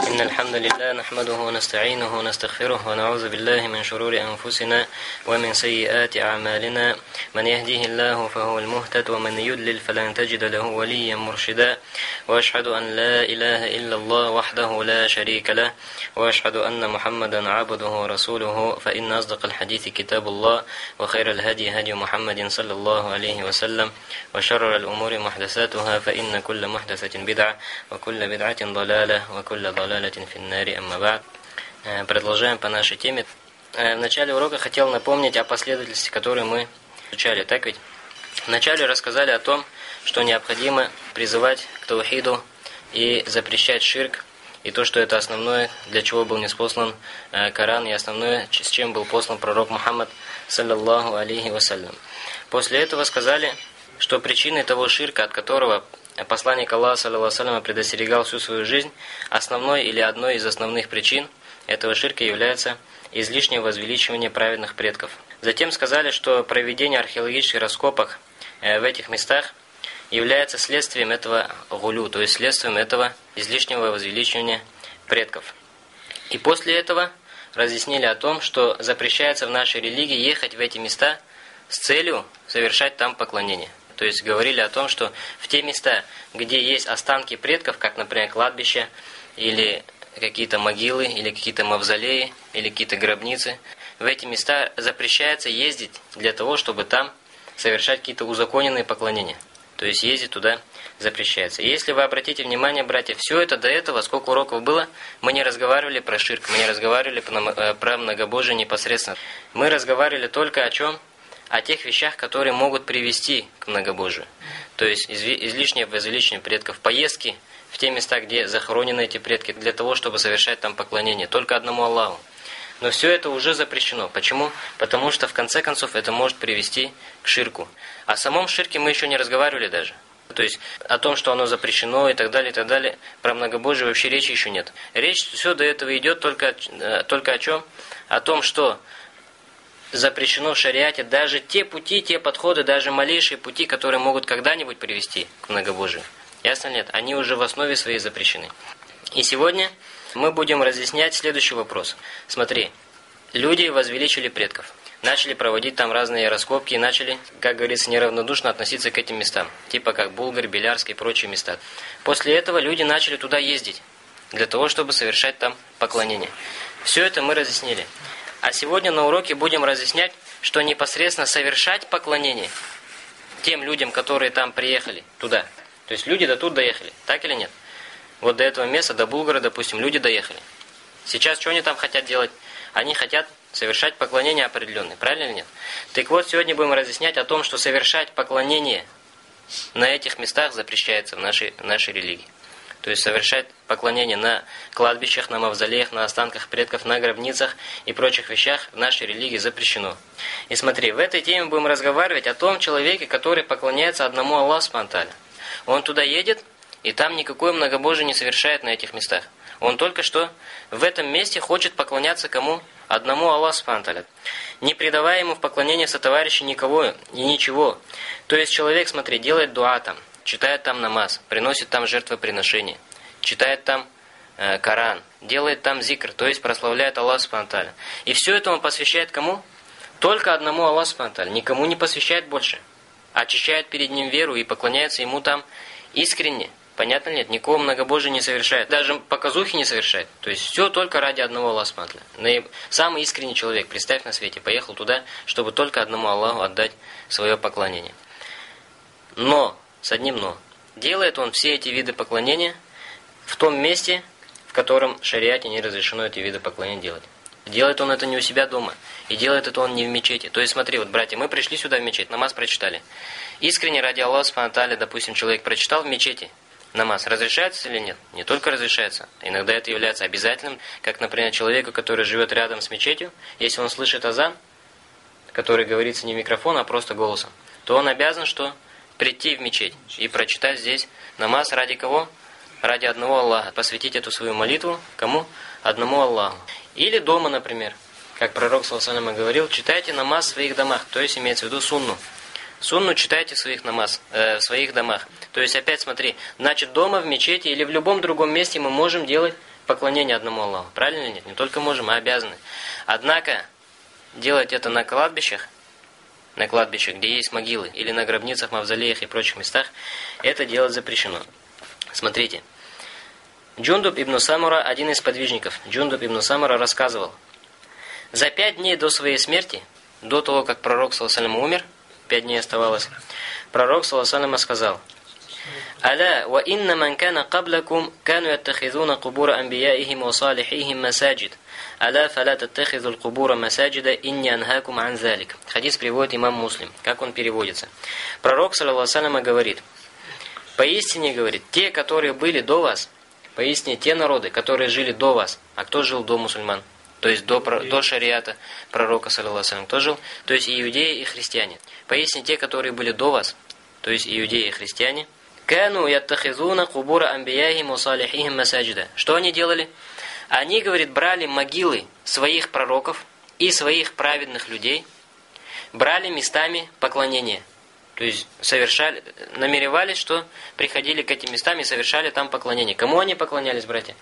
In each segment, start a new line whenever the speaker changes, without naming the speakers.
إن الحمد لله نحمده ونستعينه ونستغفره ونعوذ بالله من شرور أنفسنا ومن سيئات أعمالنا. من يهديه الله فهو المهتد ومن يدلل فلن تجد له وليا مرشدا. وأشهد أن لا إله إلا الله وحده لا شريك له. وأشهد أن محمدا عبده ورسوله. فإن أصدق الحديث كتاب الله وخير الهدي هدي محمد صلى الله عليه وسلم وشر الأمور محدثاتها فإن كل محدثة بدعة وكل بدعة ضلالة وكل ضلالة في النار أما بعد Продолжаем по нашей теме. В начале урока хотел напомнить о последовательности, которую мы изучали. Так ведь? Вначале рассказали о том, что необходимо призывать к таухиду и запрещать ширк, и то, что это основное, для чего был неспослан э, Коран, и основное, с чем был послан пророк Мухаммад, саллаллаху алейхи вассалям. После этого сказали, что причиной того ширка, от которого посланник Аллаха, саллаллаху предостерегал всю свою жизнь, основной или одной из основных причин этого ширка является излишнее возвеличивание праведных предков. Затем сказали, что проведение археологических раскопок э, в этих местах является следствием этого гулю, то есть следствием этого излишнего возвеличивания предков. И после этого разъяснили о том, что запрещается в нашей религии ехать в эти места с целью совершать там поклонение. То есть говорили о том, что в те места, где есть останки предков, как, например, кладбище или какие-то могилы, или какие-то мавзолеи, или какие-то гробницы, в эти места запрещается ездить для того, чтобы там совершать какие-то узаконенные поклонения. То есть ездить туда запрещается. Если вы обратите внимание, братья, все это до этого, сколько уроков было, мы не разговаривали про ширк, мы не разговаривали э, про многобожие непосредственно. Мы разговаривали только о чем? О тех вещах, которые могут привести к многобожию. То есть излишнее возвеличение предков, поездки в те места, где захоронены эти предки, для того, чтобы совершать там поклонение, только одному Аллаху. Но все это уже запрещено. Почему? Потому что в конце концов это может привести к ширку. О самом ширке мы еще не разговаривали даже. То есть о том, что оно запрещено и так далее, и так далее. Про многобожие вообще речи еще нет. Речь все до этого идет только, э, только о чем? О том, что запрещено в шариате даже те пути, те подходы, даже малейшие пути, которые могут когда-нибудь привести к многобожию. Ясно нет? Они уже в основе своей запрещены. И сегодня мы будем разъяснять следующий вопрос. Смотри, люди возвеличили предков. Начали проводить там разные раскопки и начали, как говорится, неравнодушно относиться к этим местам. Типа как Булгар, Белярск и прочие места. После этого люди начали туда ездить. Для того, чтобы совершать там поклонение. Все это мы разъяснили. А сегодня на уроке будем разъяснять, что непосредственно совершать поклонение тем людям, которые там приехали, туда. То есть люди до тут доехали. Так или нет? Вот до этого места, до Булгара, допустим, люди доехали. Сейчас что они там хотят делать? Они хотят совершать поклонение определенное. Правильно или нет? Так вот, сегодня будем разъяснять о том, что совершать поклонение на этих местах запрещается в нашей, нашей религии. То есть совершать поклонение на кладбищах, на мавзолеях, на останках предков, на гробницах и прочих вещах в нашей религии запрещено. И смотри, в этой теме будем разговаривать о том человеке, который поклоняется одному Аллаху Спанталя. Он туда едет, и там никакое многобожие не совершает на этих местах. Он только что в этом месте хочет поклоняться кому? Одному Аллаху Субхану Не предавая ему в поклонение сотоварища никого и ничего. То есть человек, смотри, делает дуа там, читает там намаз, приносит там жертвоприношение, читает там э, Коран, делает там зикр, то есть прославляет Аллаха Субхану И все это он посвящает кому? Только одному Аллаху Субхану никому не посвящает больше. Очищает перед ним веру и поклоняется ему там искренне. Понятно нет? Никакого многобожия не совершает. Даже показухи не совершает. То есть все только ради одного Аллаха Самый искренний человек, представь на свете, поехал туда, чтобы только одному Аллаху отдать свое поклонение. Но, с одним но, делает он все эти виды поклонения в том месте, в котором шариате не разрешено эти виды поклонения делать. Делает он это не у себя дома. И делает это он не в мечети. То есть смотри, вот, братья, мы пришли сюда в мечеть, намаз прочитали. Искренне ради Аллаха, допустим, человек прочитал в мечети – намаз разрешается или нет? Не только разрешается. Иногда это является обязательным, как, например, человеку, который живет рядом с мечетью, если он слышит азан, который говорится не в микрофон, а просто голосом, то он обязан что? Прийти в мечеть и прочитать здесь намаз ради кого? Ради одного Аллаха. Посвятить эту свою молитву кому? Одному Аллаху. Или дома, например. Как пророк, саллаху говорил, читайте намаз в своих домах, то есть имеется в виду сунну. Сунну читайте в своих намаз, э, в своих домах. То есть опять смотри, значит дома, в мечети или в любом другом месте мы можем делать поклонение одному Аллаху. Правильно или нет? Не только можем, а обязаны. Однако, делать это на кладбищах, на кладбищах, где есть могилы, или на гробницах, мавзолеях и прочих местах, это делать запрещено. Смотрите. Джундуб ибн Самура, один из подвижников, Джундуб ибн Самура рассказывал, за пять дней до своей смерти, до того, как пророк, صلى الله умер, пять дней оставалось, пророк, صلى الله сказал, «Аля, ва инна ман кана каблакум, кану яттахизуна кубура анбияихим ва салихихим масаджид, аля фаля таттахизу кубура масаджида, инни анхакум ан залик». Хадис приводит имам Муслим. Как он переводится? Пророк, саллаху говорит, «Поистине, говорит, те, которые были до вас, Поясни, те народы, которые жили до вас, а кто жил до мусульман? То есть до, до шариата пророка, саллиллаху кто жил? То есть иудеи и христиане. Поясни, те, которые были до вас, то есть иудеи и христиане, «Кану яттахизуна кубура амбияхим усалихихим масаджида». Что они делали? Они, говорит, брали могилы своих пророков и своих праведных людей, брали местами поклонения. То есть совершали, намеревались, что приходили к этим местам и совершали там поклонение. Кому они поклонялись, братья?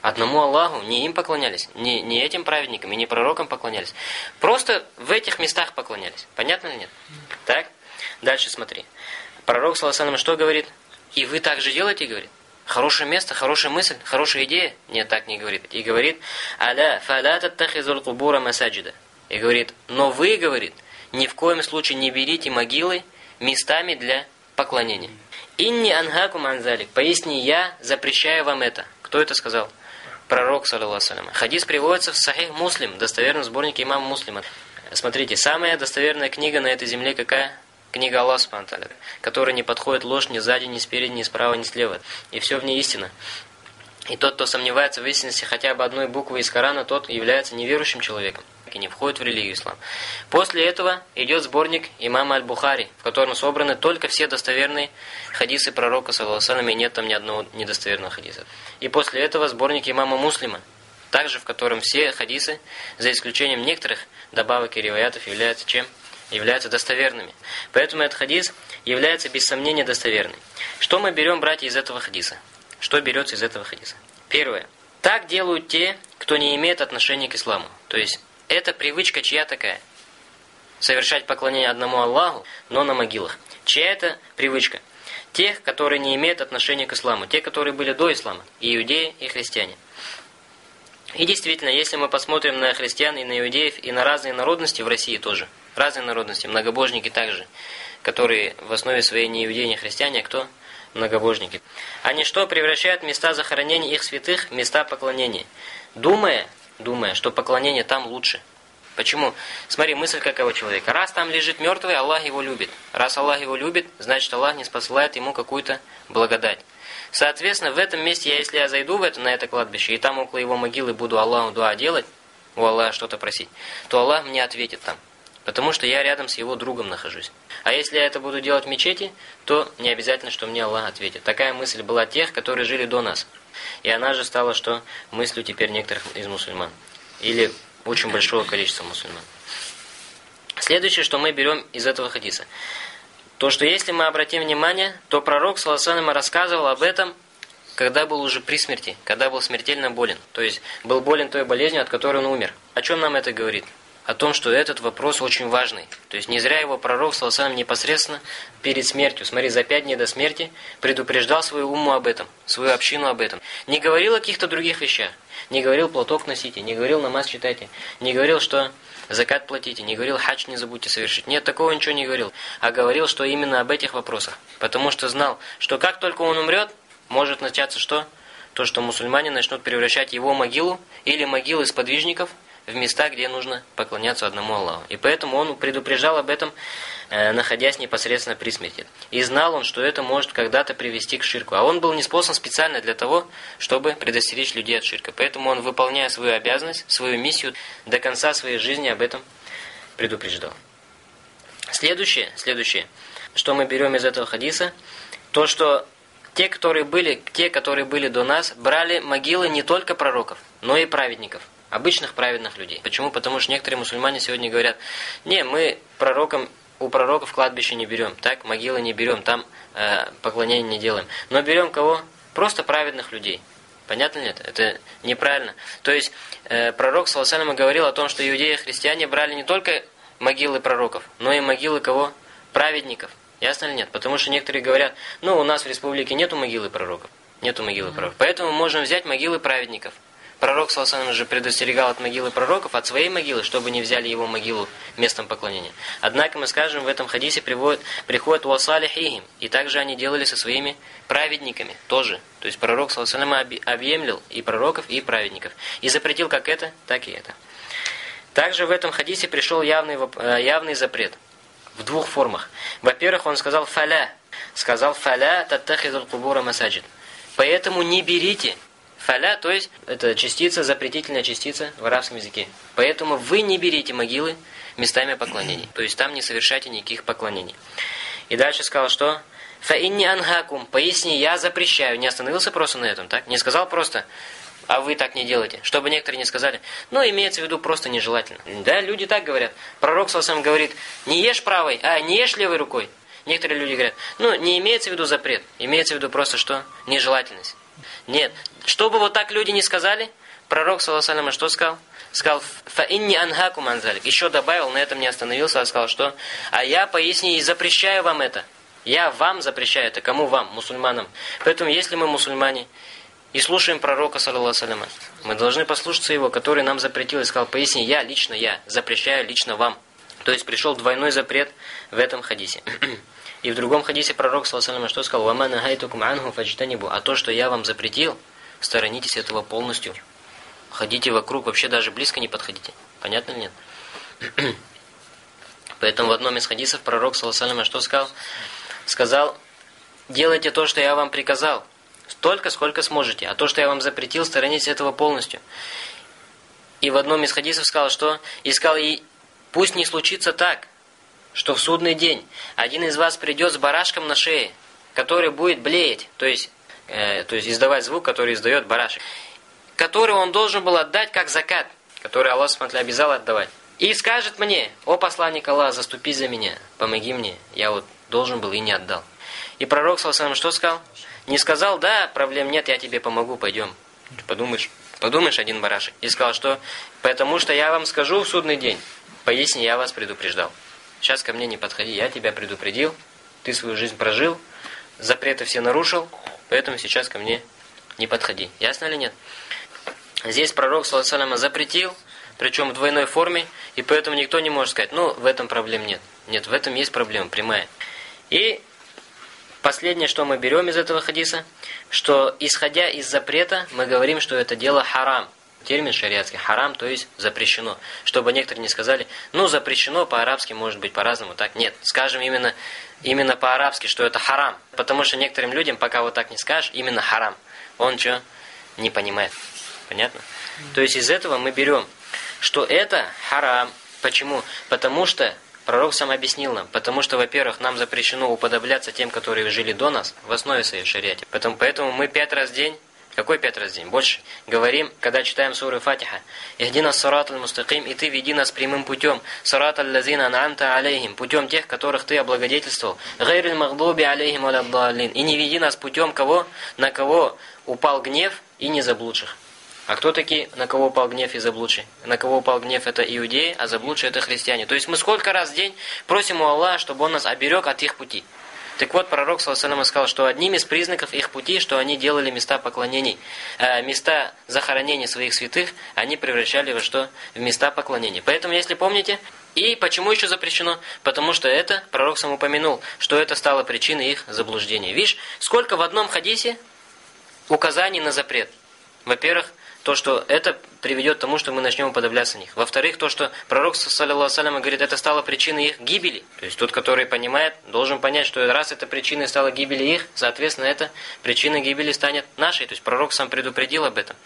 Одному Аллаху, не им поклонялись, не, не этим праведникам и не пророкам поклонялись. Просто в этих местах поклонялись. Понятно или нет? Так? Дальше смотри. Пророк, саллаху что говорит? И вы так же делаете, говорит? Хорошее место, хорошая мысль, хорошая идея? Нет, так не говорит. И говорит, «Аля фаля таттахизул кубура масаджида». И говорит, но вы, говорит, ни в коем случае не берите могилы местами для поклонения. Инни ангакум анзалик. Поясни, я запрещаю вам это. Кто это сказал? Пророк, саллиллаху Хадис приводится в Сахих Муслим, достоверном сборнике имама Муслима. Смотрите, самая достоверная книга на этой земле какая? Книга Аллаха Субтитры, которая не подходит ложь ни сзади, ни спереди, ни справа, ни слева. И все в ней истина. И тот, кто сомневается в истинности хотя бы одной буквы из Корана, тот является неверующим человеком и не входит в религию ислам. После этого идет сборник имама Аль-Бухари, в котором собраны только все достоверные хадисы пророка, саллаху и нет там ни одного недостоверного хадиса. И после этого сборник имама Муслима, также в котором все хадисы, за исключением некоторых добавок и риваятов, являются чем? Являются достоверными. Поэтому этот хадис является без сомнения достоверным. Что мы берем, братья, из этого хадиса? Что берется из этого хадиса? Первое. Так делают те, кто не имеет отношения к исламу. То есть, это привычка чья такая? Совершать поклонение одному Аллаху, но на могилах. Чья это привычка? Тех, которые не имеют отношения к исламу. Те, которые были до ислама. И иудеи, и христиане. И действительно, если мы посмотрим на христиан и на иудеев, и на разные народности в России тоже. Разные народности, многобожники также. Которые в основе своей не иудеи, не христиане, а кто? Многобожники. Они что, превращают места захоронения их святых в места поклонения? Думая, думая, что поклонение там лучше. Почему? Смотри, мысль какого человека. Раз там лежит мертвый, Аллах его любит. Раз Аллах его любит, значит Аллах не спосылает ему какую-то благодать. Соответственно, в этом месте, я, если я зайду в это, на это кладбище, и там около его могилы буду Аллаху дуа делать, у Аллаха что-то просить, то Аллах мне ответит там. Потому что я рядом с его другом нахожусь. А если я это буду делать в мечети, то не обязательно, что мне Аллах ответит. Такая мысль была тех, которые жили до нас. И она же стала что? Мыслью теперь некоторых из мусульман. Или очень большого количества мусульман. Следующее, что мы берем из этого хадиса. То, что если мы обратим внимание, то пророк, салассалам, рассказывал об этом, когда был уже при смерти, когда был смертельно болен. То есть, был болен той болезнью, от которой он умер. О чем нам это говорит? О том, что этот вопрос очень важный. То есть не зря его пророк, саласалам, непосредственно перед смертью, смотри, за пять дней до смерти, предупреждал свою уму об этом, свою общину об этом. Не говорил о каких-то других вещах. Не говорил платок носите, не говорил намаз читайте, не говорил, что закат платите, не говорил хадж не забудьте совершить. Нет, такого ничего не говорил. А говорил, что именно об этих вопросах. Потому что знал, что как только он умрет, может начаться что? То, что мусульмане начнут превращать его могилу или могилы сподвижников – в места, где нужно поклоняться одному Аллаху. И поэтому он предупреждал об этом, э, находясь непосредственно при смерти. И знал он, что это может когда-то привести к ширку. А он был неспослан специально для того, чтобы предостеречь людей от ширка. Поэтому он, выполняя свою обязанность, свою миссию, до конца своей жизни об этом предупреждал. Следующее, следующее, что мы берем из этого хадиса, то, что те, которые были, те, которые были до нас, брали могилы не только пророков, но и праведников обычных праведных людей. Почему? Потому что некоторые мусульмане сегодня говорят, не, мы пророкам, у пророков кладбище не берем, так, могилы не берем, там э, поклонение не делаем. Но берем кого? Просто праведных людей. Понятно нет? Это неправильно. То есть э, пророк Саласалама говорил о том, что иудеи и христиане брали не только могилы пророков, но и могилы кого? Праведников. Ясно или нет? Потому что некоторые говорят, ну у нас в республике нету могилы пророков. Нету могилы пророков. Поэтому можем взять могилы праведников. Пророк, Саласалам же предостерегал от могилы пророков, от своей могилы, чтобы не взяли его могилу местом поклонения. Однако мы скажем, в этом хадисе приводит, приходит «Уасалихихим», и также они делали со своими праведниками тоже. То есть пророк, Саласалам, объемлил и пророков, и праведников. И запретил как это, так и это. Также в этом хадисе пришел явный, э, явный запрет. В двух формах. Во-первых, он сказал «фаля». Сказал «фаля таттахидул кубура масаджид». Поэтому не берите Фаля, то есть, это частица, запретительная частица в арабском языке. Поэтому вы не берите могилы местами поклонений. То есть, там не совершайте никаких поклонений. И дальше сказал, что «Фаинни ангакум» Поясни, я запрещаю. Не остановился просто на этом, так? Не сказал просто «А вы так не делаете». Чтобы некоторые не сказали. Ну, имеется в виду просто нежелательно. Да, люди так говорят. Пророк сам говорит «Не ешь правой, а не ешь левой рукой». Некоторые люди говорят, ну, не имеется в виду запрет, имеется в виду просто что? Нежелательность. Нет. Чтобы вот так люди не сказали, пророк, саллаху что сказал? Сказал, фа инни анхакум анзалик. Еще добавил, на этом не остановился, а сказал, что? А я, поясни, и запрещаю вам это. Я вам запрещаю это. Кому вам? Мусульманам. Поэтому, если мы мусульмане, и слушаем пророка, саллаху мы должны послушаться его, который нам запретил и сказал, поясни, я, лично я, запрещаю лично вам. То есть пришел двойной запрет в этом хадисе. И в другом хадисе пророк, саллаху что сказал? «Вама нахайтукум анху фаджтанибу». А то, что я вам запретил, сторонитесь этого полностью. Ходите вокруг, вообще даже близко не подходите. Понятно или нет? Поэтому в одном из хадисов пророк, саллаху что сказал? Сказал, делайте то, что я вам приказал. Столько, сколько сможете. А то, что я вам запретил, сторонитесь этого полностью. И в одном из хадисов сказал, что? И сказал, и пусть не случится так, что в судный день один из вас придет с барашком на шее, который будет блеять, то есть, э, то есть издавать звук, который издает барашек, который он должен был отдать как закат, который Аллах смотря обязал отдавать. И скажет мне, о посланник Аллах, заступи за меня, помоги мне, я вот должен был и не отдал. И пророк, саллаху что сказал? Не сказал, да, проблем нет, я тебе помогу, пойдем. Подумаешь, подумаешь один барашек. И сказал, что, потому что я вам скажу в судный день, поясни, я вас предупреждал. Сейчас ко мне не подходи, я тебя предупредил, ты свою жизнь прожил, запреты все нарушил, поэтому сейчас ко мне не подходи. Ясно или нет? Здесь пророк, саллаху запретил, причем в двойной форме, и поэтому никто не может сказать, ну, в этом проблем нет. Нет, в этом есть проблема, прямая. И последнее, что мы берем из этого хадиса, что исходя из запрета, мы говорим, что это дело харам термин шариатский. Харам, то есть запрещено. Чтобы некоторые не сказали, ну запрещено по-арабски, может быть по-разному. Так нет, скажем именно, именно по-арабски, что это харам. Потому что некоторым людям, пока вот так не скажешь, именно харам. Он что? Не понимает. Понятно? То есть из этого мы берем, что это харам. Почему? Потому что Пророк сам объяснил нам, потому что, во-первых, нам запрещено уподобляться тем, которые жили до нас, в основе своей шариате. Поэтому, поэтому мы пять раз в день какой пять раз в день? Больше. Говорим, когда читаем суры Фатиха. «Ихдина сарат аль-мустаким» и ты веди нас прямым путем. «Сарат аль-лазина ан'амта алейхим» путем тех, которых ты облагодетельствовал. «Гайриль магдуби алейхим аль и не веди нас путем кого? На кого упал гнев и не заблудших. А кто такие, на кого упал гнев и заблудшие? На кого упал гнев это иудеи, а заблудшие это христиане. То есть мы сколько раз в день просим у Аллаха, чтобы Он нас оберег от их пути. Так вот, пророк, саллаху сказал, что одним из признаков их пути, что они делали места поклонений, э, места захоронений своих святых, они превращали во что? В места поклонения. Поэтому, если помните, и почему еще запрещено? Потому что это, пророк сам упомянул, что это стало причиной их заблуждения. Видишь, сколько в одном хадисе указаний на запрет. Во-первых, то, что это приведет к тому, что мы начнем уподобляться них. Во-вторых, то, что пророк, саллиллаху говорит, это стало причиной их гибели. То есть тот, который понимает, должен понять, что раз это причиной стала гибели их, соответственно, это причина гибели станет нашей. То есть пророк сам предупредил об этом.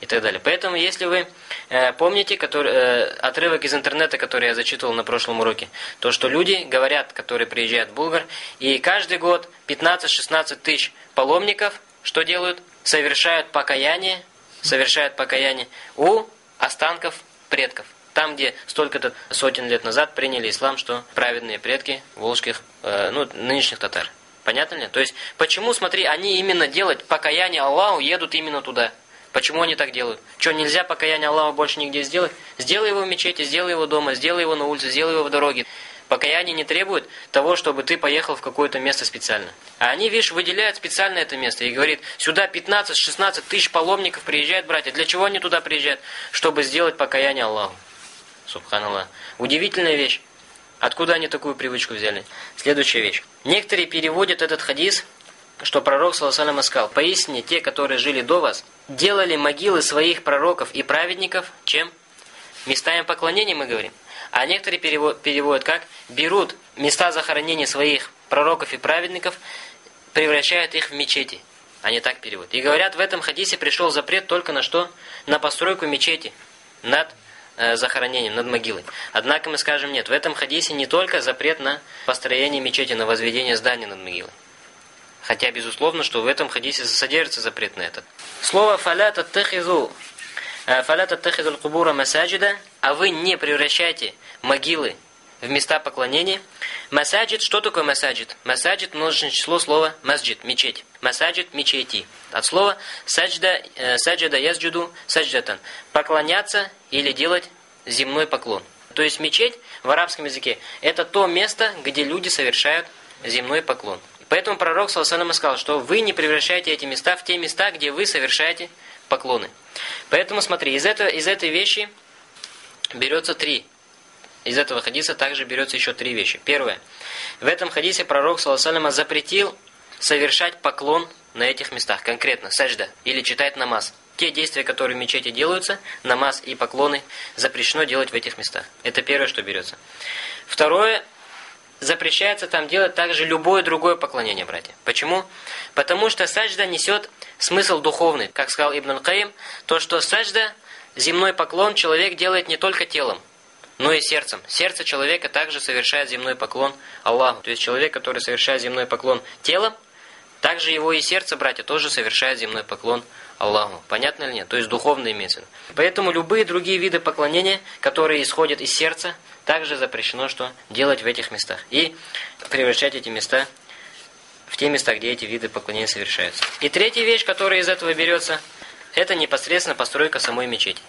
И так далее. Поэтому, если вы э, помните который, э, отрывок из интернета, который я зачитывал на прошлом уроке, то, что люди говорят, которые приезжают в Булгар, и каждый год 15-16 тысяч паломников, что делают? Совершают покаяние совершает покаяние у останков предков. Там, где столько-то сотен лет назад приняли ислам, что праведные предки волжских, э, ну, нынешних татар. Понятно ли? То есть, почему, смотри, они именно делать покаяние Аллаху, едут именно туда? Почему они так делают? Что, нельзя покаяние Аллаху больше нигде сделать? Сделай его в мечети, сделай его дома, сделай его на улице, сделай его в дороге. Покаяние не требует того, чтобы ты поехал в какое-то место специально. А они, видишь, выделяют специально это место и говорит, сюда 15-16 тысяч паломников приезжают, братья. Для чего они туда приезжают? Чтобы сделать покаяние Аллаху. Субханаллах. Удивительная вещь. Откуда они такую привычку взяли? Следующая вещь. Некоторые переводят этот хадис, что пророк, саллаху сказал, «Поистине те, которые жили до вас, делали могилы своих пророков и праведников, чем? Местами поклонения, мы говорим. А некоторые переводят как? Берут места захоронения своих пророков и праведников, превращают их в мечети. Они так переводят. И говорят, в этом хадисе пришел запрет только на что? На постройку мечети над э, захоронением, над могилой. Однако мы скажем, нет, в этом хадисе не только запрет на построение мечети, на возведение здания над могилой. Хотя, безусловно, что в этом хадисе содержится запрет на это. Слово «фаля таттахизу» э, «фаля таттахизу кубура масаджида» а вы не превращайте могилы в места поклонения. Масаджид, что такое масаджид? Масаджид множественное число слова масджид, мечеть. Масаджид, мечети. От слова саджда, э, саджада язджуду, садждатан. Поклоняться или делать земной поклон. То есть мечеть в арабском языке это то место, где люди совершают земной поклон. Поэтому пророк Саласалам сказал, что вы не превращаете эти места в те места, где вы совершаете поклоны. Поэтому смотри, из, этого, из этой вещи берется три. Из этого хадиса также берется еще три вещи. Первое. В этом хадисе пророк, саллаху запретил совершать поклон на этих местах. Конкретно, сажда или читать намаз. Те действия, которые в мечети делаются, намаз и поклоны, запрещено делать в этих местах. Это первое, что берется. Второе. Запрещается там делать также любое другое поклонение, братья. Почему? Потому что сажда несет смысл духовный. Как сказал Ибн Аль-Каим, то, что сажда – земной поклон человек делает не только телом, но и сердцем. Сердце человека также совершает земной поклон Аллаху. То есть человек, который совершает земной поклон телом, также его и сердце, братья, тоже совершает земной поклон Аллаху. Понятно или нет? То есть духовно имеется. Поэтому любые другие виды поклонения, которые исходят из сердца, также запрещено что делать в этих местах. И превращать эти места в те места, где эти виды поклонения совершаются. И третья вещь, которая из этого берется – это непосредственно постройка самой мечети.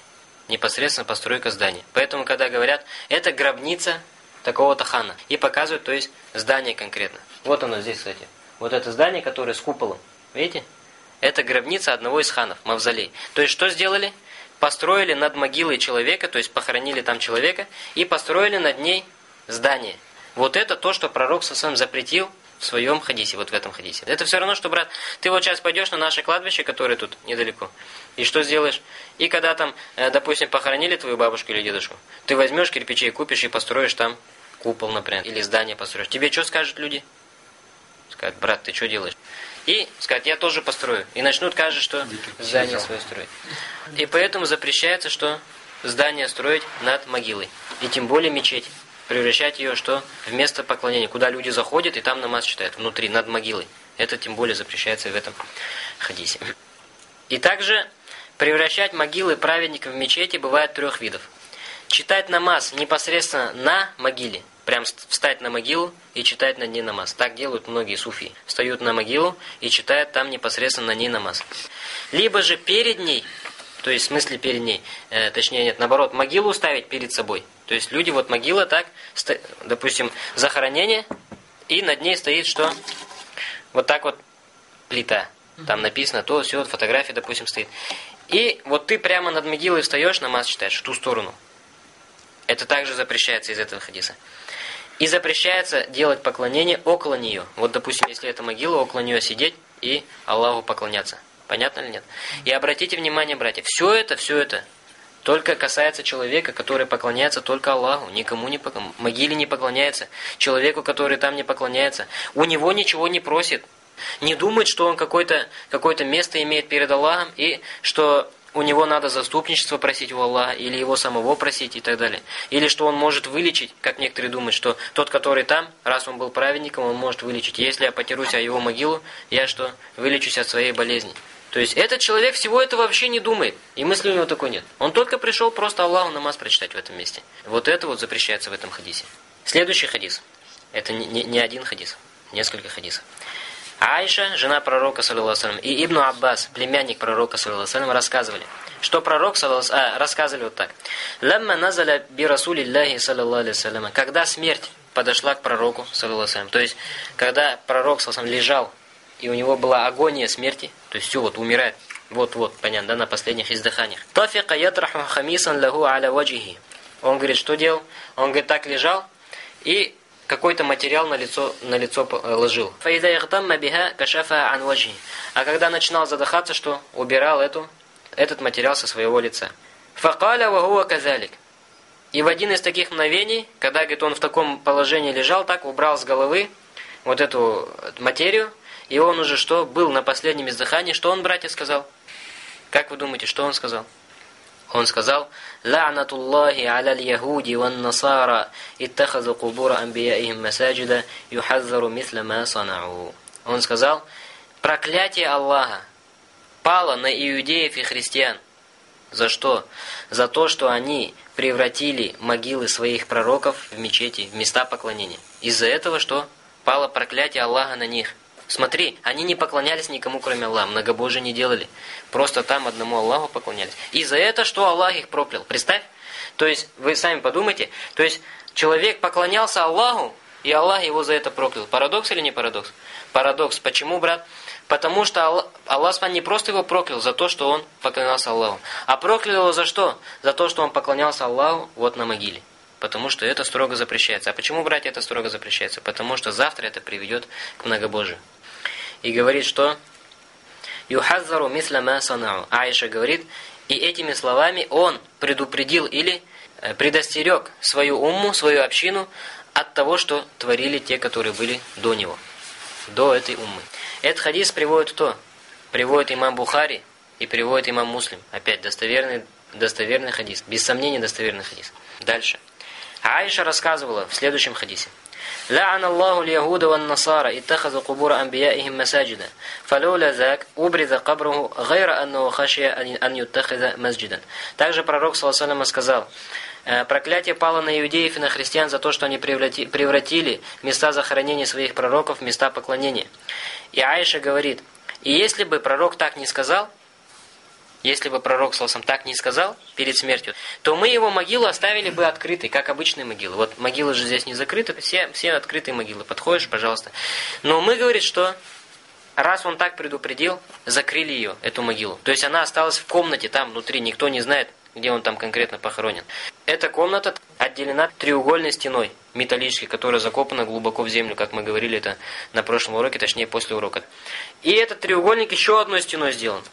Непосредственно постройка здания. Поэтому, когда говорят, это гробница такого-то хана. И показывают, то есть, здание конкретно. Вот оно здесь, кстати. Вот это здание, которое с куполом. Видите? Это гробница одного из ханов, мавзолей. То есть, что сделали? Построили над могилой человека, то есть, похоронили там человека, и построили над ней здание. Вот это то, что пророк сам запретил в своем хадисе, вот в этом хадисе. Это все равно, что, брат, ты вот сейчас пойдешь на наше кладбище, которое тут недалеко, и что сделаешь? И когда там, э, допустим, похоронили твою бабушку или дедушку, ты возьмешь кирпичей, купишь и построишь там купол, например, или здание построишь. Тебе что скажут люди? Скажут, брат, ты что делаешь? И сказать, я тоже построю. И начнут каждый, что здание свое строить. И поэтому запрещается, что здание строить над могилой. И тем более мечеть превращать ее что? В место поклонения, куда люди заходят и там намаз читают, внутри, над могилой. Это тем более запрещается в этом хадисе. И также превращать могилы праведников в мечети бывает трех видов. Читать намаз непосредственно на могиле, прям встать на могилу и читать над ней намаз. Так делают многие суфии. Встают на могилу и читают там непосредственно на ней намаз. Либо же перед ней, то есть в смысле перед ней, э, точнее нет, наоборот, могилу ставить перед собой – то есть люди, вот могила так, допустим, захоронение, и над ней стоит что? Вот так вот плита. Там написано то, все, фотография, допустим, стоит. И вот ты прямо над могилой встаешь, намаз читаешь, в ту сторону. Это также запрещается из этого хадиса. И запрещается делать поклонение около нее. Вот, допустим, если это могила, около нее сидеть и Аллаху поклоняться. Понятно или нет? И обратите внимание, братья, все это, все это только касается человека, который поклоняется только Аллаху, никому не поклоняется, могиле не поклоняется, человеку, который там не поклоняется. У него ничего не просит. Не думает, что он какое-то какое, -то, место имеет перед Аллахом, и что у него надо заступничество просить у Аллаха, или его самого просить и так далее. Или что он может вылечить, как некоторые думают, что тот, который там, раз он был праведником, он может вылечить. Если я потерусь о его могилу, я что, вылечусь от своей болезни. То есть этот человек всего этого вообще не думает. И мысли у него такой нет. Он только пришел просто Аллаху намаз прочитать в этом месте. Вот это вот запрещается в этом хадисе. Следующий хадис. Это не, не, не один хадис. Несколько хадисов. Айша, жена пророка, саллиллаху и Ибн Аббас, племянник пророка, саллиллаху рассказывали, что пророк, саллиллаху а, рассказывали вот так. «Лямма назаля би Расулиллахи, саллиллаху когда смерть подошла к пророку, саллиллаху то есть, когда пророк, саллиллаху лежал, и у него была агония смерти, то есть все, вот умирает, вот-вот, понятно, да, на последних издыханиях. «Тафика ятраху хамисан лагу аля ваджихи». Он говорит, что делал? Он говорит, так лежал, и какой-то материал на лицо, на лицо э, ложил. А когда начинал задыхаться, что убирал эту, этот материал со своего лица. Факаля вагуа казалик. И в один из таких мгновений, когда говорит, он в таком положении лежал, так убрал с головы вот эту материю, и он уже что, был на последнем издыхании, что он, братья, сказал? Как вы думаете, что он сказал? Он сказал, «Ла'натуллахи аля яхуди ван насара иттахазу кубура амбияихим масаджида юхаззару мисля ма санау». Он сказал, «Проклятие Аллаха пало на иудеев и христиан». За что? За то, что они превратили могилы своих пророков в мечети, в места поклонения. Из-за этого что? Пало проклятие Аллаха на них. Смотри, они не поклонялись никому, кроме Аллаха, многобожие не делали. Просто там одному Аллаху поклонялись. И за это что Аллах их проклял? Представь. То есть, вы сами подумайте, то есть, человек поклонялся Аллаху, и Аллах его за это проклял. Парадокс или не парадокс? Парадокс. Почему, брат? Потому что Аллах, Аллах не просто его проклял за то, что он поклонялся Аллаху, а проклял его за что? За то, что он поклонялся Аллаху вот на могиле. Потому что это строго запрещается. А почему, братья, это строго запрещается? Потому что завтра это приведет к многобожию и говорит, что «Юхаззару мисля ма санау». Аиша говорит, и этими словами он предупредил или э, предостерег свою умму, свою общину от того, что творили те, которые были до него, до этой уммы. Этот хадис приводит кто? Приводит имам Бухари и приводит имам Муслим. Опять достоверный, достоверный хадис, без сомнения достоверный хадис. Дальше. Аиша рассказывала в следующем хадисе. لعن الله اليهود والنصارى اتخذوا قبور أنبيائهم مساجدا فلولا ذاك أبرز قبره غير أنه خشي أن يتخذ مسجدا Также пророк саллаллаху сказал Проклятие пало на иудеев и на христиан за то, что они превратили места захоронения своих пророков в места поклонения. И Аиша говорит, и если бы пророк так не сказал, если бы пророк Салсам так не сказал перед смертью, то мы его могилу оставили бы открытой, как обычные могилы. Вот могилы же здесь не закрыты, все, все открытые могилы. Подходишь, пожалуйста. Но мы, говорит, что раз он так предупредил, закрыли ее, эту могилу. То есть она осталась в комнате там внутри, никто не знает, где он там конкретно похоронен. Эта комната отделена треугольной стеной металлической, которая закопана глубоко в землю, как мы говорили это на прошлом уроке, точнее после урока. И этот треугольник еще одной стеной сделан.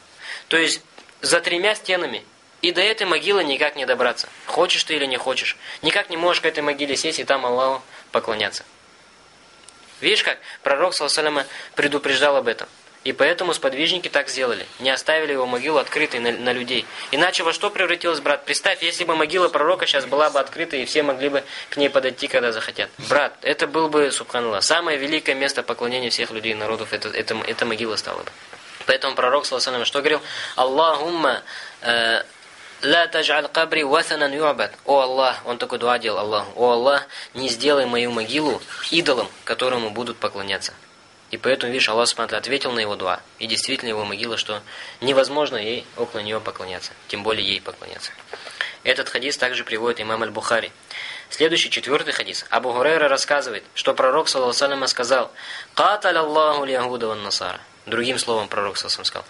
То есть за тремя стенами. И до этой могилы никак не добраться. Хочешь ты или не хочешь. Никак не можешь к этой могиле сесть и там Аллаху поклоняться. Видишь как? Пророк, саллаху предупреждал об этом. И поэтому сподвижники так сделали. Не оставили его могилу открытой на, на людей. Иначе во что превратилось, брат? Представь, если бы могила пророка сейчас была бы открыта, и все могли бы к ней подойти, когда захотят. Брат, это был бы, субханаллах, самое великое место поклонения всех людей и народов. Это, это, это могила стала бы. Поэтому пророк, саллаху что говорил? Аллахумма э, ла таджаль кабри васанан юабад. О Аллах, он такой дуа делал Аллаху. О Аллах, не сделай мою могилу идолом, которому будут поклоняться. И поэтому, видишь, Аллах Субтитры ответил на его дуа. И действительно его могила, что невозможно ей около нее поклоняться. Тем более ей поклоняться. Этот хадис также приводит имам Аль-Бухари. Следующий, четвертый хадис. Абу Хурайра рассказывает, что пророк, саллаху сказал, «Каталь Аллаху льягуда ван насара». Другим словом пророк сам сказал.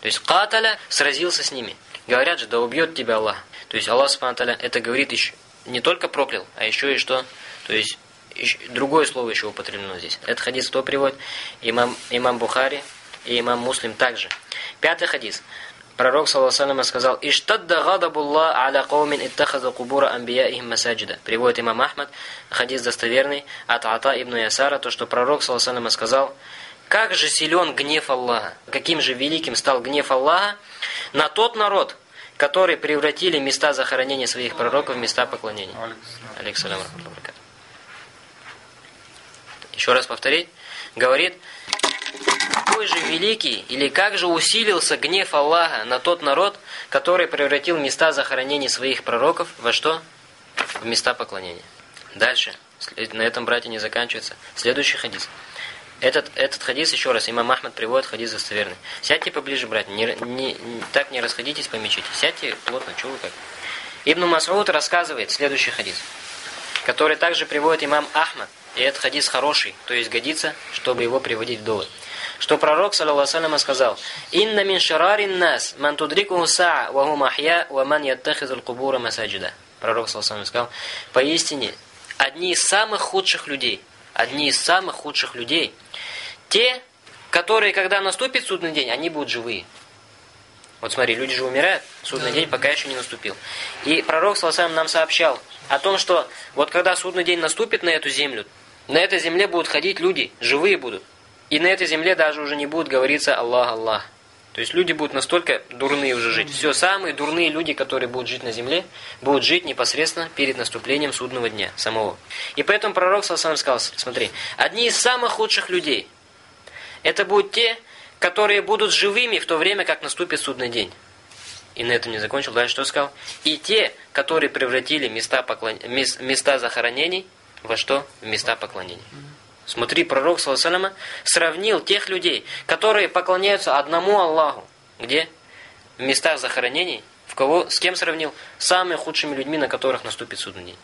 То есть каталя сразился с ними. Говорят же, да убьет тебя Аллах. То есть Аллах Субтитры это говорит еще не только проклял, а еще и что? То есть еще, другое слово еще употреблено здесь. Этот хадис кто приводит? Имам, имам Бухари и имам Муслим также. Пятый хадис. Пророк, саллаху сказал, «Иштадда гадабулла аля каумин иттахазу кубура амбияихим масаджида». Приводит имам Ахмад, хадис достоверный, от Ата ибн Ясара, то, что пророк, саллаху сказал, как же силен гнев Аллаха, каким же великим стал гнев Аллаха на тот народ, который превратили места захоронения своих пророков в места поклонения. Александр. Еще раз повторить. Говорит, какой же великий или как же усилился гнев Аллаха на тот народ, который превратил места захоронения своих пророков во что? В места поклонения. Дальше. На этом, братья, не заканчивается. Следующий хадис. Этот, этот хадис, еще раз, имам Ахмад приводит хадис достоверный. Сядьте поближе, брат, не, не, так не расходитесь по мечети. Сядьте плотно, чего вы как. Ибн Масруд рассказывает следующий хадис, который также приводит имам Ахмад. И этот хадис хороший, то есть годится, чтобы его приводить в довод. Что пророк, саллаллаху сказал, «Инна мин шарарин нас, ман тудрикуху саа, ва хум ахья, ва ман яттахизул кубура масаджида». Пророк, саллаллаху сказал, «Поистине, одни из самых худших людей, одни из самых худших людей, те, которые, когда наступит судный день, они будут живые». Вот смотри, люди же умирают, судный день пока еще не наступил. И пророк, саллаллаху нам сообщал о том, что вот когда судный день наступит на эту землю, на этой земле будут ходить люди, живые будут. И на этой земле даже уже не будет говориться Аллах, Аллах. То есть люди будут настолько дурные уже жить. Все самые дурные люди, которые будут жить на земле, будут жить непосредственно перед наступлением судного дня самого. И поэтому пророк сам сказал, смотри, одни из самых худших людей, это будут те, которые будут живыми в то время, как наступит судный день. И на этом не закончил. Дальше что сказал? И те, которые превратили места, поклон... места захоронений во что? В места поклонения. Смотри, пророк, саллаху сравнил тех людей, которые поклоняются одному Аллаху. Где? В местах захоронений. В кого? С кем сравнил? Самыми худшими людьми, на которых наступит судный день.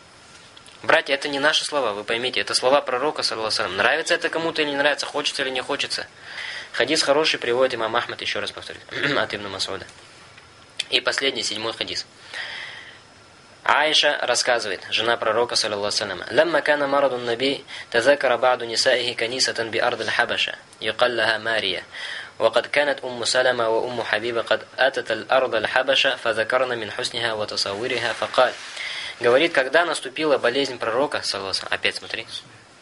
Братья, это не наши слова, вы поймите. Это слова пророка, саллаху Нравится это кому-то или не нравится, хочется или не хочется. Хадис хороший приводит имам Ахмад, еще раз повторю, от Ибн Масуда. И последний, седьмой хадис. Аиша рассказывает, жена пророка, саллиллаху салям, «Лямма кана мараду наби, тазакара ба'ду нисаихи канисатан би ардал хабаша, юкаллаха Мария». وقد كانت أم سلمة وأم حبيبة قد أتت الأرض الحبشة فذكرنا من حسنها وتصورها فقال Говорит, когда наступила болезнь пророка, саллаху опять смотри,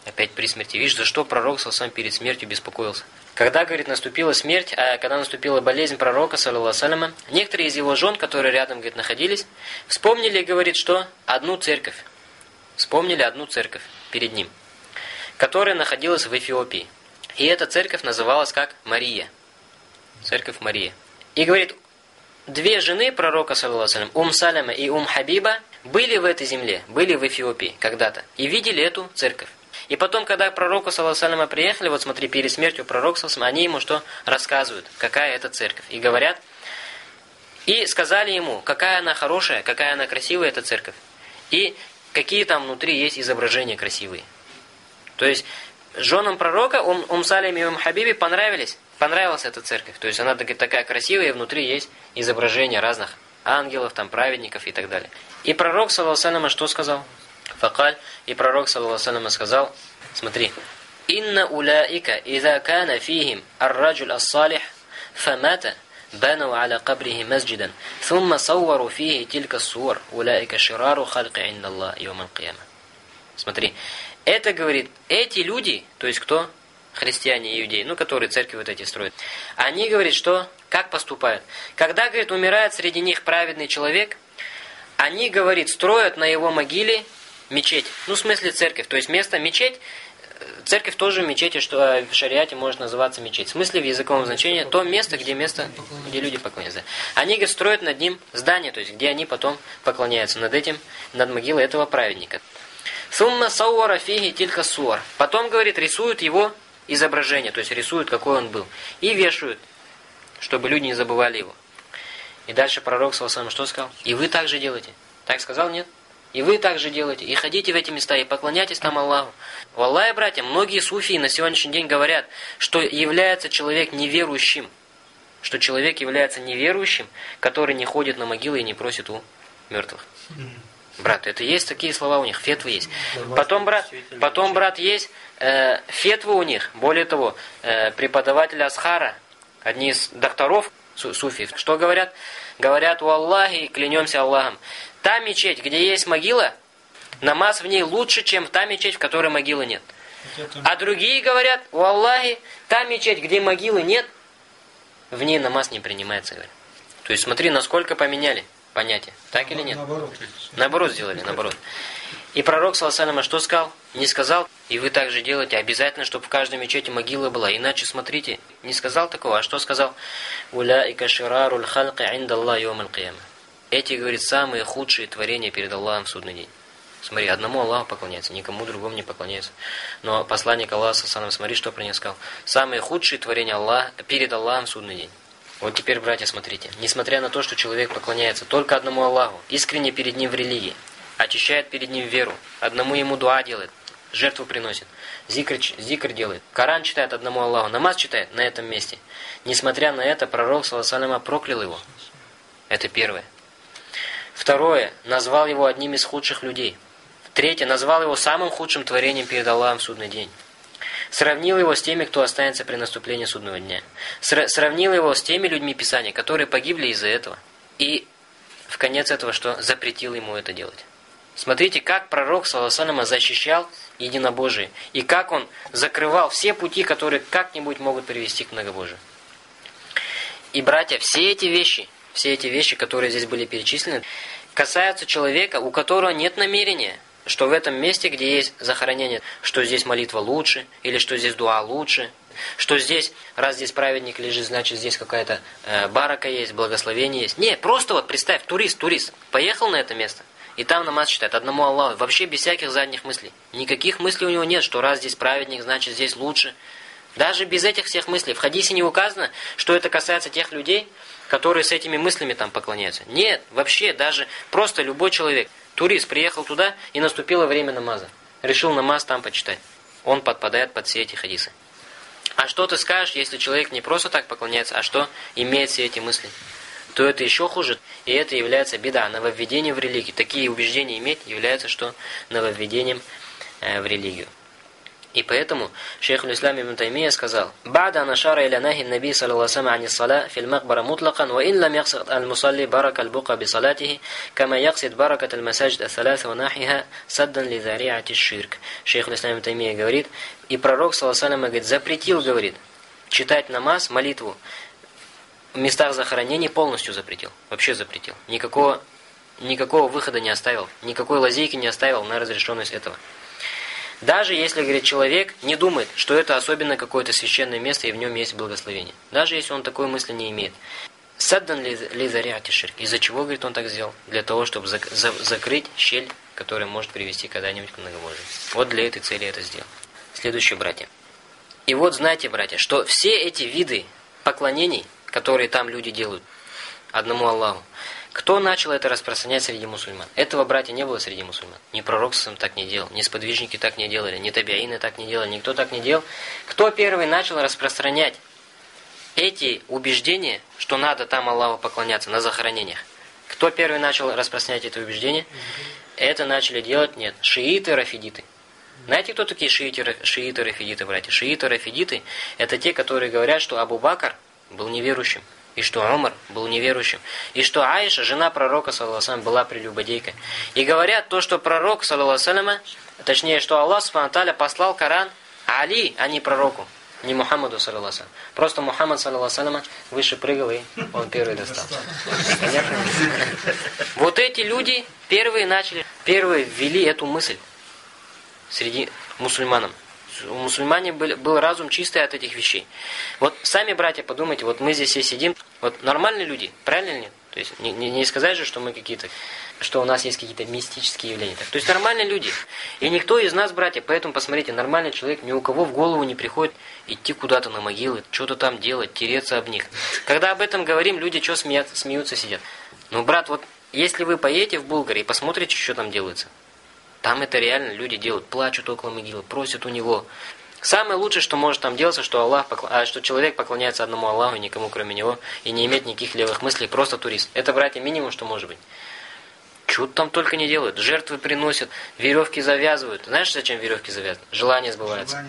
опять при смерти. Видишь, за что пророк, саллаху перед смертью беспокоился. Когда, говорит, наступила смерть, а когда наступила болезнь пророка, саллиллаху некоторые из его жен, которые рядом, говорит, находились, вспомнили, говорит, что одну церковь. Вспомнили одну церковь перед ним, которая находилась в Эфиопии. И эта церковь называлась как Мария. Церковь Мария. И говорит, две жены пророка, саллиллаху Ум Саляма и Ум Хабиба, были в этой земле, были в Эфиопии когда-то, и видели эту церковь. И потом, когда к пророку, саллаху приехали, вот смотри, перед смертью пророк, они ему что? Рассказывают, какая это церковь. И говорят, и сказали ему, какая она хорошая, какая она красивая, эта церковь. И какие там внутри есть изображения красивые. То есть, женам пророка, Ум, ум Салим и Ум Хабиби понравились, понравилась эта церковь. То есть, она такая красивая, и внутри есть изображения разных ангелов, там, праведников и так далее. И пророк, саллаху что сказал? Факаль, и пророк, саллаху сказал, смотри, «Инна уляика, иза кана фихим ар-раджуль ас-салих, фамата, بنوا على قبره مسجدا ثم صوروا فيه تلك الصور أولئك شرار خلق عند الله يوم القيامة Смотри, это говорит, эти люди, то есть кто? Христиане и иудеи, ну, которые церкви вот эти строят. Они, говорят, что? как поступают? Когда, говорит, умирает среди них праведный человек, они, говорит, строят на его могиле мечеть. Ну, в смысле церковь. То есть место мечеть, церковь тоже в мечети, что э, в шариате может называться мечеть. В смысле, в языковом значении, то место, где место, где люди поклоняются. Они, говорят, строят над ним здание, то есть где они потом поклоняются над этим, над могилой этого праведника. Сумма сауара фиги тилька суар. Потом, говорит, рисуют его изображение, то есть рисуют, какой он был. И вешают, чтобы люди не забывали его. И дальше пророк, салам, что сказал? И вы так же делаете. Так сказал, нет? И вы также делаете. И ходите в эти места, и поклоняйтесь там Аллаху. Валлахи, братья, многие суфии на сегодняшний день говорят, что является человек неверующим. Что человек является неверующим, который не ходит на могилы и не просит у мертвых. Брат, это есть такие слова у них, фетвы есть. Потом, брат, потом, брат, есть э, фетвы у них. Более того, э, преподаватель Асхара, одни из докторов су суфиев, что говорят? Говорят, у Аллахи, клянемся Аллахом, Та мечеть, где есть могила, намаз в ней лучше, чем та мечеть, в которой могилы нет. А другие говорят, у Аллахи, та мечеть, где могилы нет, в ней намаз не принимается. Говорят. То есть смотри, насколько поменяли понятие. Так или нет?
Наоборот.
Наоборот сделали, наоборот. И пророк, саллаху что сказал? Не сказал, и вы также делаете, обязательно, чтобы в каждой мечети могила была. Иначе, смотрите, не сказал такого, а что сказал? «Уля и кашираруль халки индаллах йомал кияма». Эти, говорит, самые худшие творения перед Аллахом в судный день. Смотри, одному Аллаху поклоняется, никому другому не поклоняется. Но посланник Аллаха, сам смотри, что про него сказал. Самые худшие творения Аллаха перед Аллахом судный день. Вот теперь, братья, смотрите. Несмотря на то, что человек поклоняется только одному Аллаху, искренне перед ним в религии, очищает перед ним веру, одному ему дуа делает, жертву приносит, зикр, зикр делает, Коран читает одному Аллаху, намаз читает на этом месте. Несмотря на это, пророк, саллаху проклял его. Это первое. Второе, назвал его одним из худших людей. Третье, назвал его самым худшим творением перед Аллахом в судный день. Сравнил его с теми, кто останется при наступлении судного дня. Сравнил его с теми людьми Писания, которые погибли из-за этого. И в конец этого что? Запретил ему это делать. Смотрите, как пророк, саллаху защищал единобожие. И как он закрывал все пути, которые как-нибудь могут привести к многобожию. И, братья, все эти вещи, все эти вещи, которые здесь были перечислены, касаются человека, у которого нет намерения, что в этом месте, где есть захоронение, что здесь молитва лучше, или что здесь дуа лучше, что здесь, раз здесь праведник лежит, значит здесь какая-то э, барака есть, благословение есть. Не, просто вот представь, турист, турист, поехал на это место, и там намаз читает одному Аллаху, вообще без всяких задних мыслей. Никаких мыслей у него нет, что раз здесь праведник, значит здесь лучше. Даже без этих всех мыслей. В хадисе не указано, что это касается тех людей, которые с этими мыслями там поклоняются. Нет, вообще, даже просто любой человек. Турист приехал туда, и наступило время намаза. Решил намаз там почитать. Он подпадает под все эти хадисы. А что ты скажешь, если человек не просто так поклоняется, а что имеет все эти мысли? То это еще хуже, и это является беда, нововведение в религию. Такие убеждения иметь является что нововведением э, в религию. И поэтому шейх Ислам Ибн Таймия сказал: "Бада нашара иля нахи наби саллаллаху алейхи ани сала фил макбара мутлакан ва ин лам яқсид аль-мусалли барака аль-буqa би салатихи, кама яқсид баракат аль-масаджид ас-саласа ва нахиха саддан ли зариати ширк". Шейх Ислам Ибн Таймия говорит, и пророк саллаллаху алейхи говорит, запретил, говорит, читать намаз, молитву местах захоронений полностью запретил. Вообще запретил. Никакого никакого выхода не оставил, никакой лазейки не оставил на разрешенность этого. Даже если, говорит, человек не думает, что это особенно какое-то священное место и в нем есть благословение. Даже если он такой мысли не имеет. Саддан ли заряти. Из-за чего, говорит, он так сделал? Для того, чтобы зак за закрыть щель, которая может привести когда-нибудь к многобожию. Вот для этой цели это сделал. Следующее, братья. И вот знаете, братья, что все эти виды поклонений, которые там люди делают, одному Аллаху, кто начал это распространять среди мусульман? Этого, братья, не было среди мусульман. Ни пророк сам так не делал, ни сподвижники так не делали, ни табиаины так не делали, никто так не делал. Кто первый начал распространять эти убеждения, что надо там Аллаху поклоняться на захоронениях? Кто первый начал распространять это убеждение? Это начали делать, нет, шииты, рафидиты. Знаете, кто такие шииты, шииты, рафидиты, братья? Шииты, рафидиты – это те, которые говорят, что Абу Бакр был неверующим и что Умар был неверующим, и что Аиша, жена пророка, саллаху была прелюбодейкой. И говорят то, что пророк, саллаху точнее, что Аллах, субхану послал Коран Али, а не пророку, не Мухаммаду, саллаху Просто Мухаммад, саллаху выше прыгал, и он первый достал. Вот эти люди первые начали, первые ввели эту мысль среди мусульманам у мусульмане был, был разум чистый от этих вещей. Вот сами, братья, подумайте, вот мы здесь все сидим, вот нормальные люди, правильно нет? То есть не, не, не сказать же, что мы какие-то, что у нас есть какие-то мистические явления. То есть нормальные люди. И никто из нас, братья, поэтому посмотрите, нормальный человек, ни у кого в голову не приходит идти куда-то на могилы, что-то там делать, тереться об них. Когда об этом говорим, люди что смеются, смеются сидят. Ну, брат, вот если вы поедете в Булгарию и посмотрите, что там делается, там это реально люди делают, плачут около могилы, просят у него. Самое лучшее, что может там делаться, что Аллах, а, что человек поклоняется одному Аллаху, никому кроме него, и не имеет никаких левых мыслей, просто турист. Это, братья, минимум, что может быть. Чего там только не делают. Жертвы приносят, веревки завязывают. Знаешь, зачем веревки завязывают? Желание сбывается.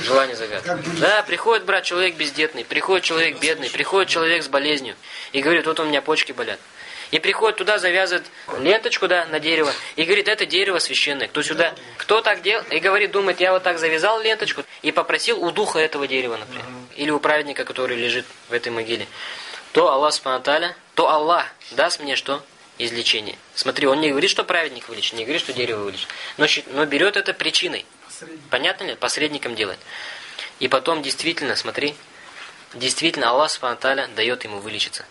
Желание загадывают. Да, приходит, брат, человек бездетный, приходит человек бедный, приходит человек с болезнью и говорит, вот у меня почки болят. И приходит туда, завязывает ленточку да, на дерево, и говорит, это дерево священное. Кто сюда, кто так делал, и говорит, думает, я вот так завязал ленточку и попросил у духа этого дерева, например. Или у праведника, который лежит в этой могиле. То Аллах то Аллах даст мне что? Излечение. Смотри, он не говорит, что праведник вылечит, не говорит, что дерево вылечит. Но, но берет это причиной. Понятно ли? Посредником делает. И потом действительно, смотри, действительно Аллах Субтитры дает ему вылечиться.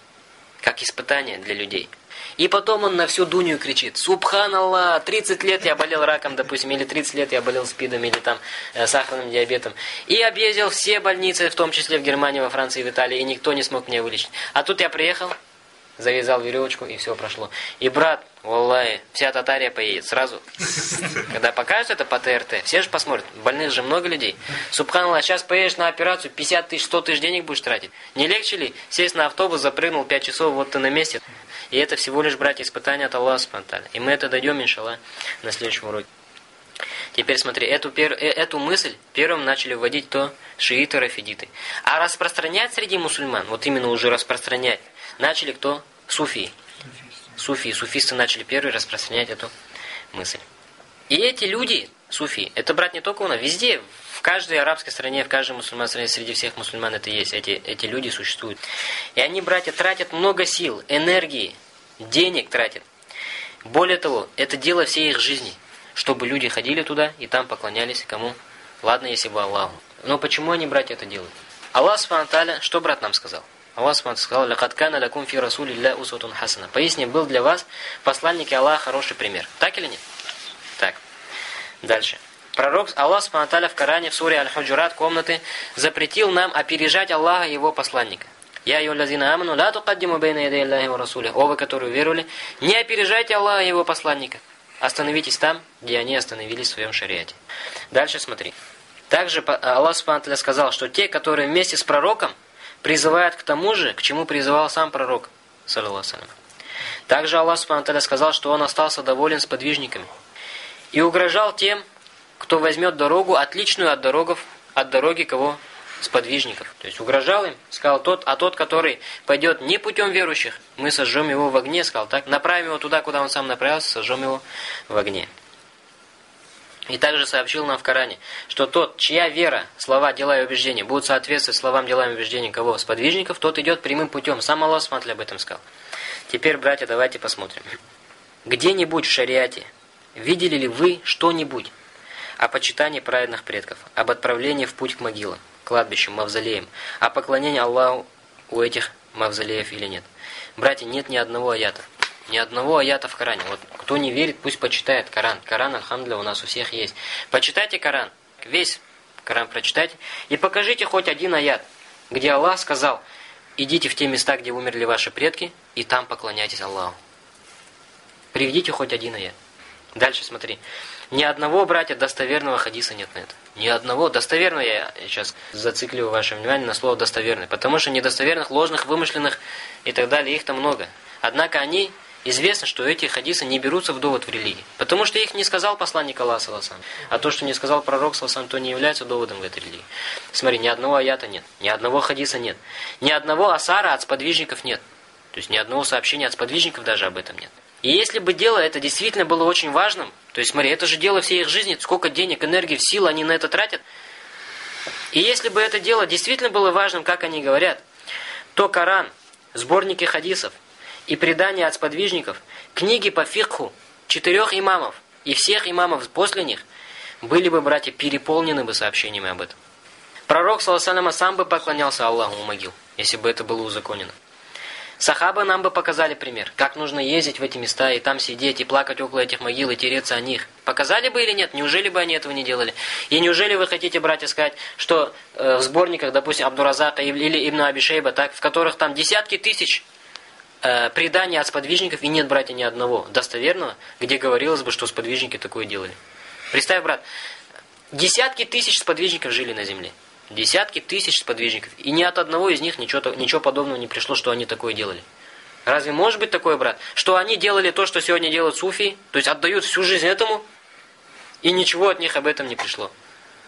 Как испытание для людей. И потом он на всю Дунью кричит, Субханаллах, 30 лет я болел раком, допустим, или 30 лет я болел спидом, или там э, сахарным диабетом. И объездил все больницы, в том числе в Германии, во Франции, в Италии, и никто не смог меня вылечить. А тут я приехал, завязал веревочку, и все прошло. И брат, Валлай, вся Татария поедет сразу. Когда покажут это по ТРТ, все же посмотрят. Больных же много людей. Субханаллах, сейчас поедешь на операцию, 50 тысяч, 100 тысяч денег будешь тратить. Не легче ли сесть на автобус, запрыгнул 5 часов, вот ты на месте. И это всего лишь, братья, испытание от Аллаха Субхану И мы это дойдем, иншаллах, на следующем уроке. Теперь смотри, эту, пер, э, эту мысль первым начали вводить то шииты, рафидиты. А распространять среди мусульман, вот именно уже распространять, начали кто? Суфии. Суфии, суфисты начали первые распространять эту мысль. И эти люди, суфии, это брать не только у нас, везде, в каждой арабской стране, в каждой мусульманской стране, среди всех мусульман это есть, эти, эти люди существуют. И они, братья, тратят много сил, энергии, денег тратят. Более того, это дело всей их жизни, чтобы люди ходили туда и там поклонялись кому? Ладно, если бы Аллаху. Но почему они, братья, это делают? Аллах, что брат нам сказал? Аллах сказал, «Лакад кана лакум фи расулилля усватун хасана». Поясни, был для вас посланники Аллаха хороший пример. Так или нет? Так. Дальше. Пророк Аллах Субтитры в Коране в суре Аль-Худжурат комнаты запретил нам опережать Аллаха и его посланника. Я ее лазина аману ла туқаддиму бейна ядай Аллахи ва расули. О, вы, которые веровали, не опережайте Аллаха и его посланника. Остановитесь там, где они остановились в своем шариате. Дальше смотри. Также Аллах Субтитры сказал, что те, которые вместе с пророком призывает к тому же, к чему призывал сам пророк, саллиллаху Также Аллах Субхану сказал, что он остался доволен с подвижниками и угрожал тем, кто возьмет дорогу, отличную от дорогов, от дороги кого? С подвижников. То есть угрожал им, сказал тот, а тот, который пойдет не путем верующих, мы сожжем его в огне, сказал так, направим его туда, куда он сам направился, сожжем его в огне. И также сообщил нам в Коране, что тот, чья вера, слова, дела и убеждения будут соответствовать словам, делам и убеждениям кого? Сподвижников, тот идет прямым путем. Сам Аллах смотри об этом сказал. Теперь, братья, давайте посмотрим. Где-нибудь в шариате видели ли вы что-нибудь о почитании праведных предков, об отправлении в путь к могилам, кладбищам, мавзолеям, о поклонении Аллаху у этих мавзолеев или нет? Братья, нет ни одного аята. Ни одного аята в Коране. Вот кто не верит, пусть почитает Коран. Коран, альхамдуля, у нас у всех есть. Почитайте Коран. Весь Коран прочитайте. И покажите хоть один аят, где Аллах сказал, идите в те места, где умерли ваши предки, и там поклоняйтесь Аллаху. Приведите хоть один аят. Дальше смотри. Ни одного, братья, достоверного хадиса нет на это. Ни одного. Достоверного я сейчас зацикливаю ваше внимание на слово достоверный. Потому что недостоверных, ложных, вымышленных и так далее, их там много. Однако они Известно, что эти хадисы не берутся в довод в религии. Потому что их не сказал посланник Аллаха, саласам. А то, что не сказал пророк, саласам, то не является доводом в этой религии. Смотри, ни одного аята нет, ни одного хадиса нет. Ни одного асара от сподвижников нет. То есть ни одного сообщения от сподвижников даже об этом нет. И если бы дело это действительно было очень важным, то есть смотри, это же дело всей их жизни, сколько денег, энергии, сил они на это тратят. И если бы это дело действительно было важным, как они говорят, то Коран, сборники хадисов, и предания от сподвижников, книги по фикху четырех имамов и всех имамов после них были бы, братья, переполнены бы сообщениями об этом. Пророк, саллассалама, сам бы поклонялся Аллаху у могил, если бы это было узаконено. Сахабы нам бы показали пример, как нужно ездить в эти места и там сидеть и плакать около этих могил и тереться о них. Показали бы или нет? Неужели бы они этого не делали? И неужели вы хотите, братья, сказать, что э, в сборниках, допустим, Абдуразака или Ибн Абишейба, так, в которых там десятки тысяч э, предания от сподвижников, и нет, братья, ни одного достоверного, где говорилось бы, что сподвижники такое делали. Представь, брат, десятки тысяч сподвижников жили на земле. Десятки тысяч сподвижников. И ни от одного из них ничего, ничего подобного не пришло, что они такое делали. Разве может быть такое, брат? Что они делали то, что сегодня делают суфии, то есть отдают всю жизнь этому, и ничего от них об этом не пришло.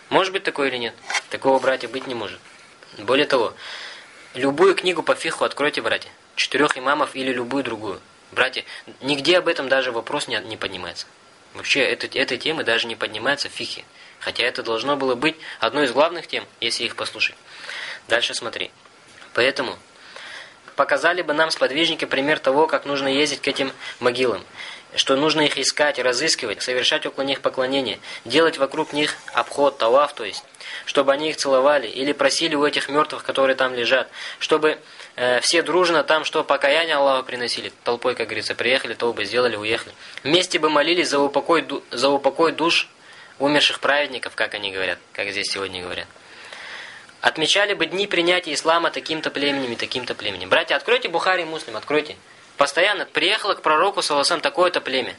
Может быть такое или нет? Такого, братья, быть не может. Более того, любую книгу по фиху откройте, братья четырех имамов или любую другую. Братья, нигде об этом даже вопрос не, не поднимается. Вообще, это, этой темы даже не поднимается в фихе. Хотя это должно было быть одной из главных тем, если их послушать. Дальше смотри. Поэтому показали бы нам сподвижники пример того, как нужно ездить к этим могилам. Что нужно их искать, разыскивать, совершать около них поклонение, делать вокруг них обход, талав, то есть, чтобы они их целовали или просили у этих мертвых, которые там лежат, чтобы э, все дружно там, что покаяние Аллаху приносили. Толпой, как говорится, приехали, толпы сделали, уехали. Вместе бы молились за упокой, за упокой душ умерших праведников, как они говорят, как здесь сегодня говорят. Отмечали бы дни принятия ислама таким-то племенем и таким-то племенем. Братья, откройте Бухари Муслим, откройте. Постоянно приехало к пророку, саласам, такое-то племя.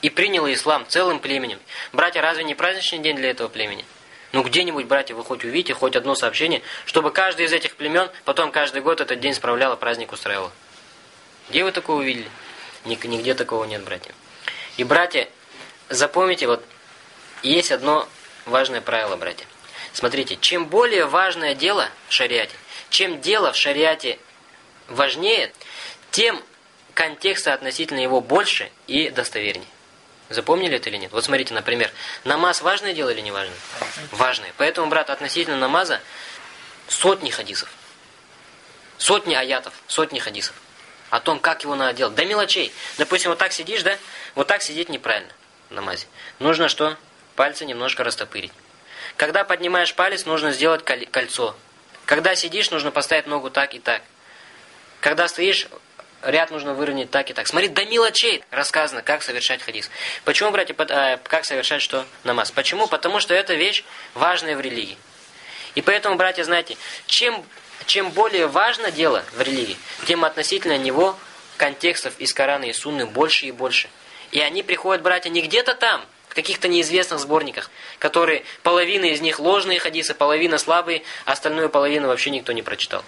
И приняло ислам целым племенем. Братья, разве не праздничный день для этого племени? Ну где-нибудь, братья, вы хоть увидите, хоть одно сообщение, чтобы каждый из этих племен потом каждый год этот день справлял, праздник устраивал. Где вы такое увидели? Нигде такого нет, братья. И, братья, запомните, вот есть одно важное правило, братья. Смотрите, чем более важное дело в шариате, чем дело в шариате важнее, тем контекста относительно его больше и достовернее. Запомнили это или нет? Вот смотрите, например, намаз важное дело или не важное? Важное. Поэтому, брат, относительно намаза сотни хадисов. Сотни аятов, сотни хадисов. О том, как его надо делать. До мелочей. Допустим, вот так сидишь, да? Вот так сидеть неправильно в намазе. Нужно что? Пальцы немножко растопырить. Когда поднимаешь палец, нужно сделать кольцо. Когда сидишь, нужно поставить ногу так и так. Когда стоишь, ряд нужно выровнять так и так. Смотри, до мелочей рассказано, как совершать хадис. Почему, братья, э, как совершать что? Намаз. Почему? Потому что это вещь важная в религии. И поэтому, братья, знаете, чем, чем более важно дело в религии, тем относительно него контекстов из Корана и Сунны больше и больше. И они приходят, братья, не где-то там, каких-то неизвестных сборниках, которые половина из них ложные хадисы, половина слабые, а остальную половину вообще никто не прочитал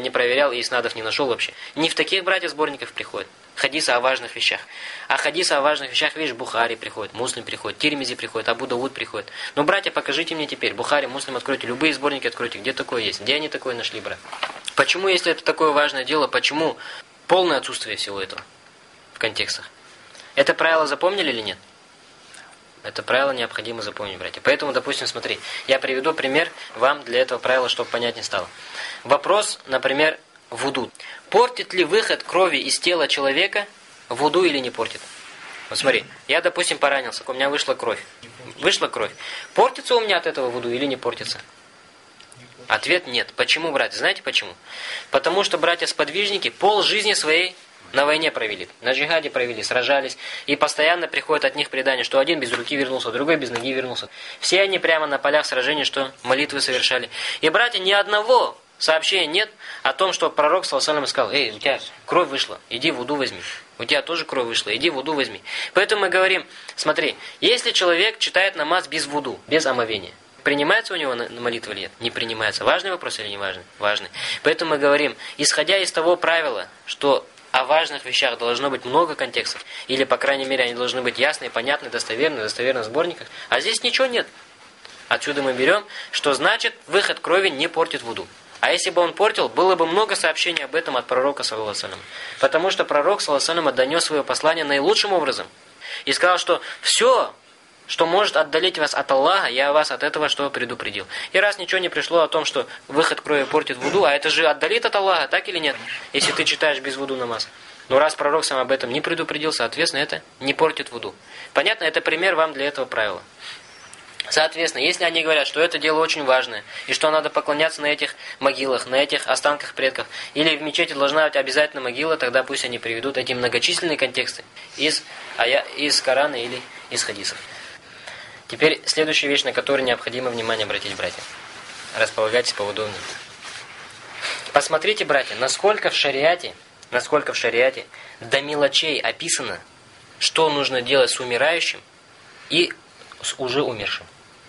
не проверял и снадов не нашел вообще. Не в таких, братья, сборниках приходит. Хадисы о важных вещах. А хадисы о важных вещах, видишь, Бухари приходит, Муслим приходит, Тирмизи приходит, Абу Дауд приходит. Но, братья, покажите мне теперь, Бухари, Муслим откройте, любые сборники откройте, где такое есть, где они такое нашли, брат. Почему, если это такое важное дело, почему полное отсутствие всего этого в контекстах? Это правило запомнили или нет? Это правило необходимо запомнить, братья. Поэтому, допустим, смотри, я приведу пример вам для этого правила, чтобы понять не стало. Вопрос, например, вуду. Портит ли выход крови из тела человека вуду или не портит? Вот смотри, я, допустим, поранился, у меня вышла кровь. Вышла кровь. Портится у меня от этого вуду или не портится? Ответ нет. Почему, братья? Знаете почему? Потому что братья-сподвижники пол жизни своей на войне провели, на джихаде провели, сражались. И постоянно приходят от них предания, что один без руки вернулся, другой без ноги вернулся. Все они прямо на полях сражений, что молитвы совершали. И, братья, ни одного сообщения нет о том, что пророк, саллаху сказал, «Эй, у тебя кровь вышла, иди в возьми». У тебя тоже кровь вышла, иди в возьми. Поэтому мы говорим, смотри, если человек читает намаз без вуду, без омовения, принимается у него молитва или нет? Не принимается. Важный вопрос или не важный? Важный. Поэтому мы говорим, исходя из того правила, что о важных вещах должно быть много контекстов, или, по крайней мере, они должны быть ясные, понятные, достоверные, достоверные в сборниках, а здесь ничего нет. Отсюда мы берем, что значит выход крови не портит вуду. А если бы он портил, было бы много сообщений об этом от пророка, саллаху Потому что пророк, саллаху донес свое послание наилучшим образом. И сказал, что все, что может отдалить вас от Аллаха, я вас от этого что предупредил. И раз ничего не пришло о том, что выход крови портит вуду, а это же отдалит от Аллаха, так или нет? Если ты читаешь без вуду намаз. Но раз пророк сам об этом не предупредил, соответственно, это не портит вуду. Понятно? Это пример вам для этого правила. Соответственно, если они говорят, что это дело очень важное, и что надо поклоняться на этих могилах, на этих останках предков, или в мечети должна быть обязательно могила, тогда пусть они приведут эти многочисленные контексты из, из Корана или из хадисов. Теперь следующая вещь, на которую необходимо внимание обратить, братья. Располагайтесь поудобнее. Посмотрите, братья, насколько в шариате, насколько в шариате до мелочей описано, что нужно делать с умирающим и с уже умершим.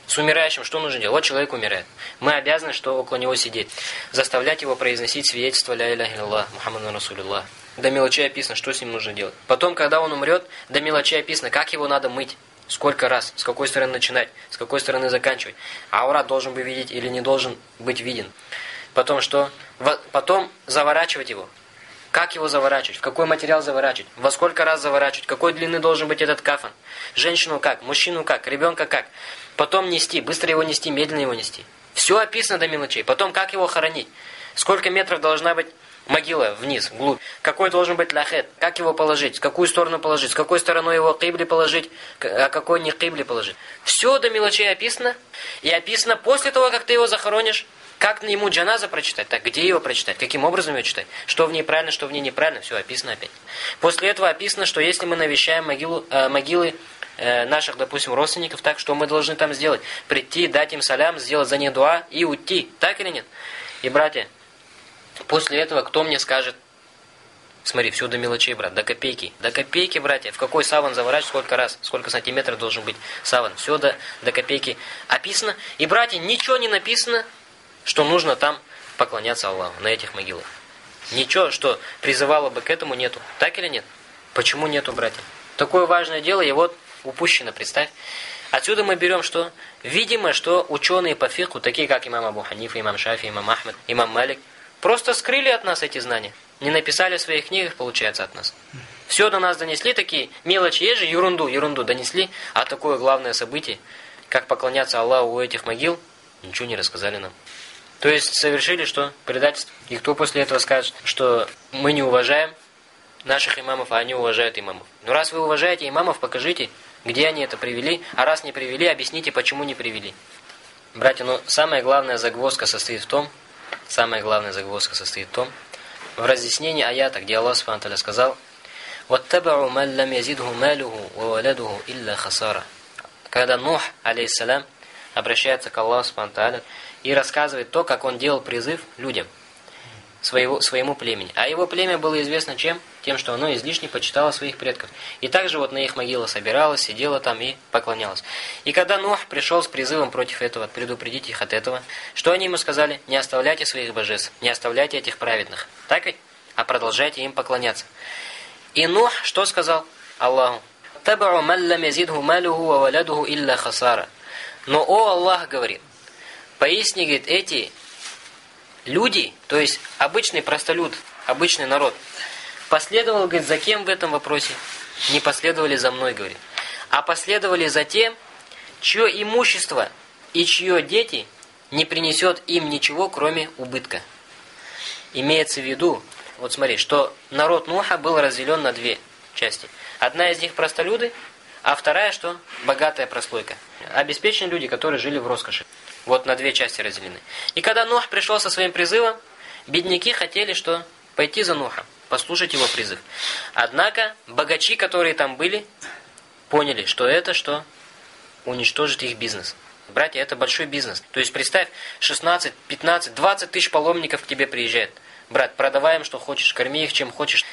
С умирающим что нужно делать? Вот человек умирает. Мы обязаны, что около него сидеть. Заставлять его произносить свидетельство «Ля иляха Аллах, Мухаммаду Расулилlah». До мелочей описано, что с ним нужно делать. Потом, когда он умрет, до мелочей описано, как его надо мыть. Сколько раз, с какой стороны начинать, с какой стороны заканчивать. Аурат должен быть видеть или не должен быть виден. Потом что? Потом заворачивать его. Как его заворачивать? В какой материал заворачивать? Во сколько раз заворачивать? Какой длины должен быть этот кафан? Женщину как? Мужчину как? Ребенка как? Потом нести. Быстро его нести, медленно его нести. Все описано до мелочей. Потом как его хоронить? Сколько метров должна быть могила вниз, вглубь. Какой должен быть лахет, как его положить, с какую сторону положить, с какой стороной его кибли положить, а какой не кибли положить. Все до мелочей описано, и описано после того, как ты его захоронишь, Как ему джаназа прочитать? Так, где его прочитать? Каким образом ее читать? Что в ней правильно, что в ней неправильно? Все, описано опять. После этого описано, что если мы навещаем могилу, э, могилы э, наших, допустим, родственников, так, что мы должны там сделать? Прийти, дать им салям, сделать за них дуа и уйти. Так или нет? И, братья, после этого кто мне скажет, Смотри, все до мелочей, брат, до копейки. До копейки, братья. В какой саван заворачивать, сколько раз, сколько сантиметров должен быть саван. Все до, до копейки описано. И, братья, ничего не написано, что нужно там поклоняться Аллаху, на этих могилах. Ничего, что призывало бы к этому, нету. Так или нет? Почему нету, братья? Такое важное дело, и вот упущено, представь. Отсюда мы берем что? Видимо, что ученые по фиху, такие как имам Абу Ханиф, имам Шафи, имам Ахмед, имам Малик, просто скрыли от нас эти знания. Не написали в своих книгах, получается, от нас. Все до нас донесли, такие мелочи, есть же, ерунду, ерунду донесли, а такое главное событие, как поклоняться Аллаху у этих могил, ничего не рассказали нам. То есть совершили что? Предательство. И кто после этого скажет, что мы не уважаем наших имамов, а они уважают имамов. Ну раз вы уважаете имамов, покажите, где они это привели, а раз не привели, объясните, почему не привели. Братья, ну самая главная загвоздка состоит в том, самая главная загвоздка состоит в том, в разъяснении аята, где Аллах Субхану сказал «Ваттабару ман лам язидху малюху ва валядуху илля хасара». Когда Нух, алейхиссалям, обращается к Аллаху Субхану и рассказывает то, как он делал призыв людям, своего, своему племени. А его племя было известно чем? Тем, что оно излишне почитало своих предков. И также вот на их могилах собиралось, сидела там и поклонялась. И когда Нух пришел с призывом против этого, предупредить их от этого, что они ему сказали? Не оставляйте своих божеств, не оставляйте этих праведных. Так ведь? А продолжайте им поклоняться. И Нух что сказал Аллаху? «Табару маллам язидху малюху ва валядуху илля хасара». Но, о Аллах, говорит, Поясни, говорит, эти люди, то есть обычный простолюд, обычный народ, последовал, говорит, за кем в этом вопросе? Не последовали за мной, говорит. А последовали за тем, чье имущество и чье дети не принесет им ничего, кроме убытка. Имеется в виду, вот смотри, что народ Нуха был разделен на две части. Одна из них простолюды, а вторая что? Богатая прослойка. Обеспеченные люди, которые жили в роскоши. Вот на две части разделены. И когда Нух пришел со своим призывом, бедняки хотели что? Пойти за Нухом, послушать его призыв. Однако богачи, которые там были, поняли, что это что? Уничтожит их бизнес. Братья, это большой бизнес. То есть представь, 16, 15, 20 тысяч паломников к тебе приезжают. Брат, продавай им, что хочешь, корми их, чем хочешь.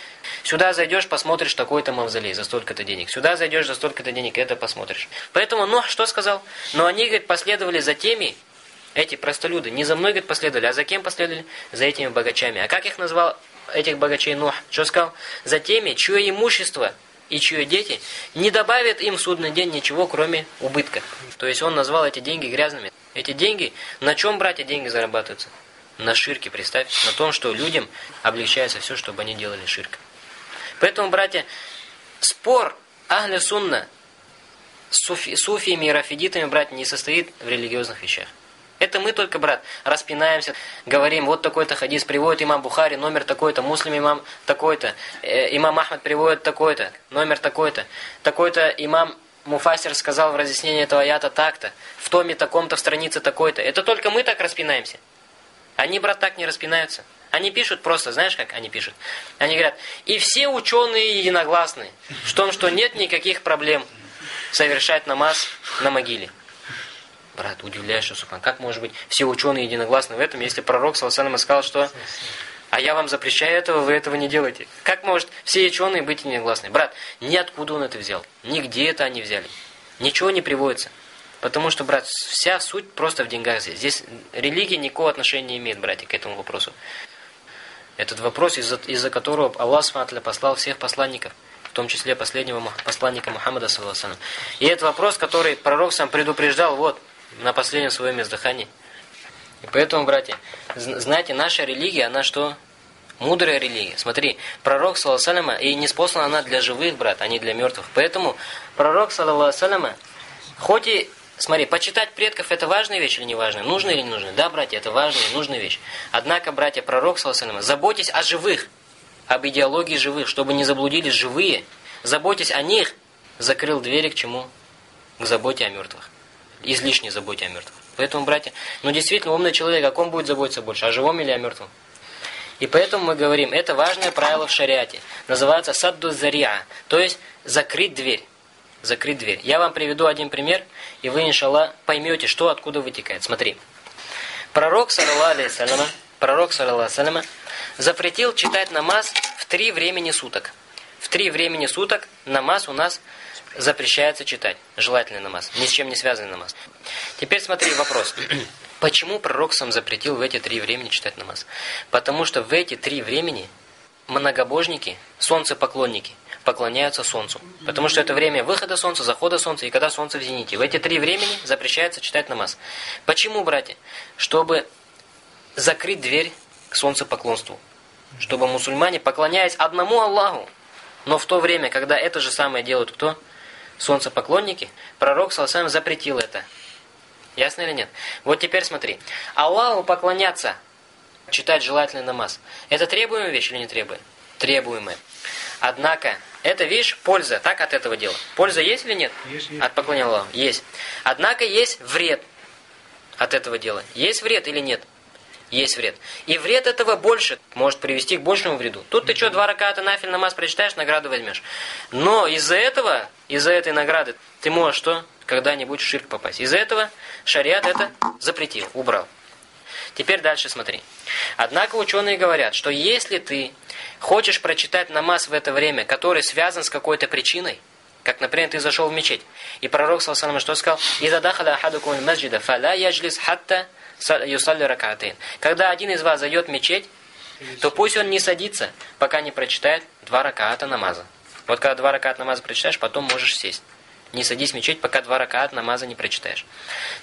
Сюда зайдешь, посмотришь такой-то мавзолей за столько-то денег. Сюда зайдешь за столько-то денег, это посмотришь. Поэтому, ну, что сказал? Но они, говорит, последовали за теми, эти простолюды, не за мной, говорит, последовали, а за кем последовали? За этими богачами. А как их назвал этих богачей Нух? Что сказал? За теми, чье имущество и чьи дети не добавят им в судный день ничего, кроме убытка. То есть он назвал эти деньги грязными. Эти деньги, на чем, братья, деньги зарабатываются? На ширке, представь, на том, что людям облегчается все, чтобы они делали ширк. Поэтому, братья, спор Ахля Сунна с суфи, суфиями и рафидитами, братья, не состоит в религиозных вещах. Это мы только, брат, распинаемся, говорим, вот такой-то хадис приводит имам Бухари, номер такой-то, муслим имам такой-то, э, имам Ахмад приводит такой-то, номер такой-то, такой-то имам Муфасир сказал в разъяснении этого аята так-то, в томе таком-то, в странице такой-то. Это только мы так распинаемся. Они, брат, так не распинаются. Они пишут просто, знаешь, как они пишут? Они говорят, и все ученые единогласны в том, что нет никаких проблем совершать намаз на могиле. Брат, удивляешься, Субхан, как может быть все ученые единогласны в этом, если пророк, саллаху сказал, что «А я вам запрещаю этого, вы этого не делаете». Как может все ученые быть единогласны? Брат, ниоткуда он это взял, нигде это они взяли. Ничего не приводится. Потому что, брат, вся суть просто в деньгах здесь. Здесь религия никакого отношения не имеет, братья, к этому вопросу. Этот вопрос, из-за из, которого Аллах Субхану послал всех посланников в том числе последнего посланника Мухаммада, саллаху И этот вопрос, который пророк сам предупреждал, вот, на последнем своем издыхании. И поэтому, братья, знаете, наша религия, она что? Мудрая религия. Смотри, пророк, саллаху и не спослана она для живых, брат, а не для мертвых. Поэтому пророк, саллаху хоть и Смотри, почитать предков это важная вещь или не важная? Нужно или не нужно? Да, братья, это важная нужная вещь. Однако, братья, пророк, саллаху заботьтесь о живых, об идеологии живых, чтобы не заблудились живые. Заботьтесь о них, закрыл двери к чему? К заботе о мертвых излишней заботе о мертвых. Поэтому, братья, ну действительно умный человек, о ком будет заботиться больше, о живом или о мертвом? И поэтому мы говорим, это важное правило в шариате. Называется садду зария, то есть закрыть дверь. Закрыть дверь. Я вам приведу один пример, и вы, иншаллах, поймете, что откуда вытекает. Смотри. Пророк, саллаллаху алейхи пророк, саллаллаху запретил читать намаз в три времени суток. В три времени суток намаз у нас запрещается читать. Желательный намаз. Ни с чем не связанный намаз. Теперь смотри вопрос. Почему пророк сам запретил в эти три времени читать намаз? Потому что в эти три времени многобожники, солнцепоклонники, поклоняются солнцу. Потому что это время выхода солнца, захода солнца и когда солнце в зените. В эти три времени запрещается читать намаз. Почему, братья? Чтобы закрыть дверь к солнцепоклонству. Чтобы мусульмане, поклоняясь одному Аллаху, но в то время, когда это же самое делают кто? Солнцепоклонники, пророк Саласам запретил это. Ясно или нет? Вот теперь смотри. Аллаху поклоняться, читать желательный намаз. Это требуемая вещь или не требуемая? Требуемая. Однако, это, видишь, польза, так, от этого дела. Польза есть или нет?
Есть, есть.
От поклонения Аллаху? Есть. Однако, есть вред от этого дела. Есть вред или нет? Есть вред. И вред этого больше, может привести к большему вреду. Тут ты что, два раката нафиль намаз прочитаешь, награду возьмешь. Но из-за этого, из-за этой награды, ты можешь что? Когда-нибудь в ширк попасть. Из-за этого шариат это запретил, убрал. Теперь дальше смотри. Однако ученые говорят, что если ты хочешь прочитать намаз в это время, который связан с какой-то причиной, как, например, ты зашел в мечеть, и пророк, саллаху что сказал? «Иза дахаля ахадукум маджида, фаля яджлис хатта юсалли ракатин». Когда один из вас зайдет в мечеть, то пусть он не садится, пока не прочитает два ракаата намаза. Вот когда два ракаата намаза прочитаешь, потом можешь сесть. Не садись в мечеть, пока два ракаат намаза не прочитаешь.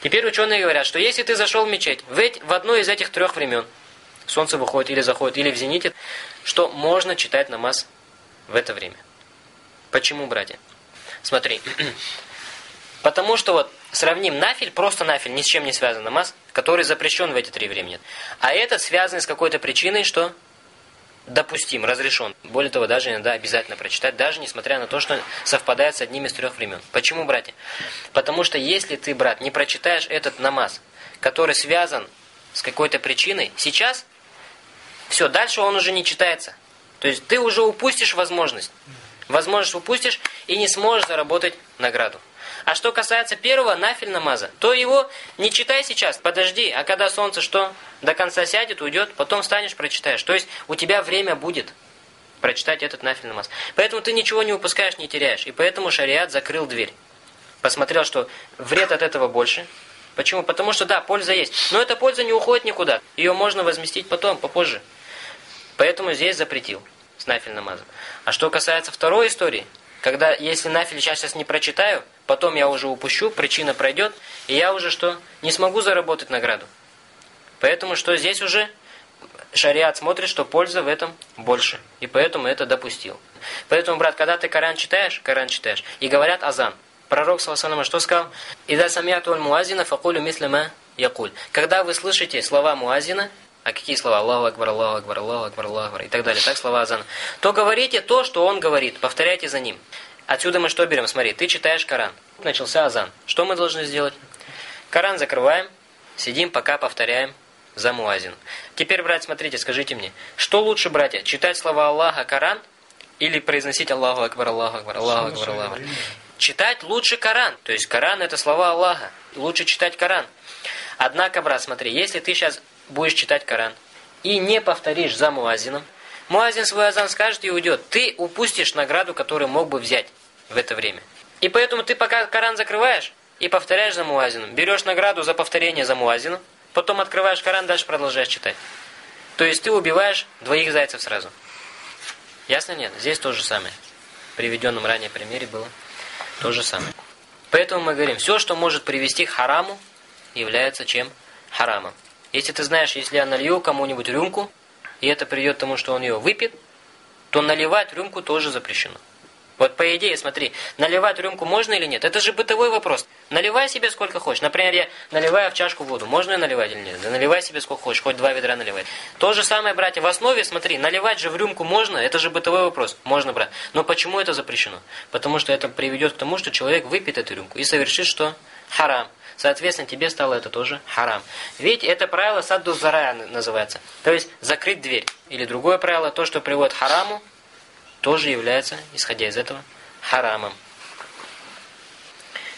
Теперь ученые говорят, что если ты зашел в мечеть в, в одно из этих трех времен, солнце выходит или заходит, или в зените, что можно читать намаз в это время. Почему, братья? Смотри. Потому что вот сравним нафиль, просто нафиль, ни с чем не связан намаз, который запрещен в эти три времени. А это связано с какой-то причиной, что допустим, разрешен. Более того, даже иногда обязательно прочитать, даже несмотря на то, что совпадает с одним из трех времен. Почему, братья? Потому что если ты, брат, не прочитаешь этот намаз, который связан с какой-то причиной, сейчас, все, дальше он уже не читается. То есть ты уже упустишь возможность. Возможность упустишь и не сможешь заработать награду. А что касается первого нафиль намаза, то его не читай сейчас, подожди, а когда солнце что? До конца сядет, уйдет, потом встанешь, прочитаешь. То есть у тебя время будет прочитать этот нафиль намаз. Поэтому ты ничего не упускаешь, не теряешь. И поэтому шариат закрыл дверь. Посмотрел, что вред от этого больше. Почему? Потому что да, польза есть. Но эта польза не уходит никуда. Ее можно возместить потом, попозже. Поэтому здесь запретил с нафиль намазом. А что касается второй истории, когда если нафиль сейчас не прочитаю, потом я уже упущу, причина пройдет, и я уже что? Не смогу заработать награду. Поэтому что здесь уже шариат смотрит, что польза в этом больше. И поэтому это допустил. Поэтому, брат, когда ты Коран читаешь, Коран читаешь, и говорят азан, пророк, саллаху что сказал? «Ида самиату аль-муазина факулю мислима якуль». Когда вы слышите слова муазина, а какие слова? Аллаху Акбар, Аллаху Акбар, Аллаху Акбар, Аллаху Акбар и так далее. Так слова азана. То говорите то, что он говорит. Повторяйте за ним. Отсюда мы что берем? Смотри, ты читаешь Коран. Начался азан. Что мы должны сделать? Коран закрываем, сидим, пока повторяем за муазин. Теперь, брать, смотрите, скажите мне, что лучше, братья, читать слова Аллаха Коран или произносить Аллаху Акбар, Аллаху Акбар, Аллаху Акбар, Аллаху Акбар? Читать лучше Коран. То есть Коран это слова Аллаха. Лучше читать Коран. Однако, брат, смотри, если ты сейчас будешь читать Коран и не повторишь за муазином, муазин свой азан скажет и уйдет. Ты упустишь награду, которую мог бы взять в это время. И поэтому ты пока Коран закрываешь и повторяешь за муазином, берешь награду за повторение за муазином, потом открываешь Коран, дальше продолжаешь читать. То есть ты убиваешь двоих зайцев сразу. Ясно нет? Здесь то же самое. В приведенном ранее примере было то же самое. Поэтому мы говорим, все, что может привести к хараму, является чем? Харамом. Если ты знаешь, если я налью кому-нибудь рюмку, и это придет к тому, что он ее выпьет, то наливать рюмку тоже запрещено. Вот по идее, смотри, наливать рюмку можно или нет? Это же бытовой вопрос. Наливай себе сколько хочешь. Например, я наливаю в чашку воду. Можно наливать или нет? Да наливай себе сколько хочешь, хоть два ведра наливай. То же самое, братья, в основе, смотри, наливать же в рюмку можно, это же бытовой вопрос. Можно, брат. Но почему это запрещено? Потому что это приведет к тому, что человек выпьет эту рюмку и совершит что? харам. Соответственно, тебе стало это тоже харам. Ведь это правило садду зарая называется. То есть закрыть дверь. Или другое правило, то, что приводит хараму, тоже является, исходя из этого, харамом.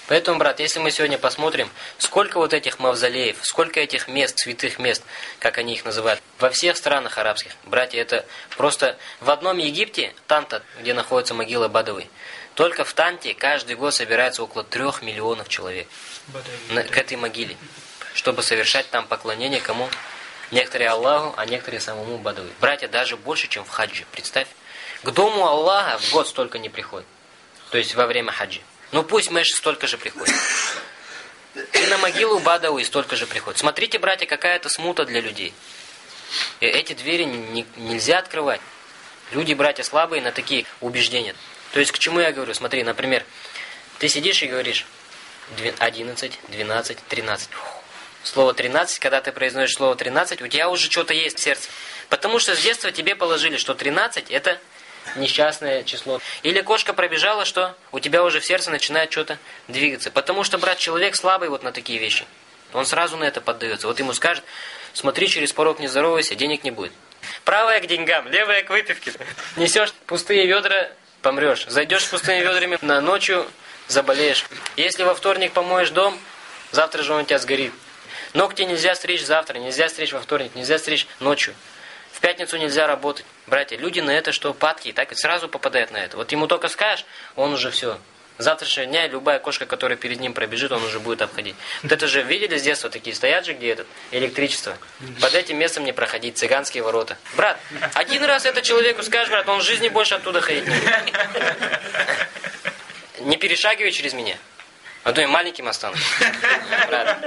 Поэтому, брат, если мы сегодня посмотрим, сколько вот этих мавзолеев, сколько этих мест, святых мест, как они их называют, во всех странах арабских, братья, это просто в одном Египте, Танта, где находится могила Бадовой, только в Танте каждый год собирается около трех миллионов человек на, к этой могиле, чтобы совершать там поклонение кому? Некоторые Аллаху, а некоторые самому Бадовой. Братья, даже больше, чем в хаджи, представь. К дому Аллаха в год столько не приходит. То есть во время хаджи. Ну пусть Мэш столько же приходит. И на могилу Бадауи столько же приходит. Смотрите, братья, какая это смута для людей. Эти двери не, нельзя открывать. Люди, братья, слабые на такие убеждения. То есть к чему я говорю? Смотри, например, ты сидишь и говоришь 11, 12, 13. Слово 13, когда ты произносишь слово 13, у тебя уже что-то есть в сердце. Потому что с детства тебе положили, что 13 это несчастное число. Или кошка пробежала, что у тебя уже в сердце начинает что-то двигаться. Потому что, брат, человек слабый вот на такие вещи. Он сразу на это поддается. Вот ему скажет, смотри, через порог не здоровайся, денег не будет. Правая к деньгам, левая к выпивке. Несешь пустые ведра, помрешь. Зайдешь пустыми ведрами на ночью, заболеешь. Если во вторник помоешь дом, завтра же он у тебя сгорит. Ногти нельзя стричь завтра, нельзя стричь во вторник, нельзя стричь ночью. В пятницу нельзя работать. Братья, люди на это что, падки, так и сразу попадают на это. Вот ему только скажешь, он уже все. Завтрашнего дня любая кошка, которая перед ним пробежит, он уже будет обходить. Вот это же видели с детства такие, стоят же где этот, электричество. Под этим местом не проходить, цыганские ворота. Брат, один раз это человеку скажешь, брат, он в жизни больше оттуда ходить не будет. Не перешагивай через меня. А то я маленьким останусь. Брат.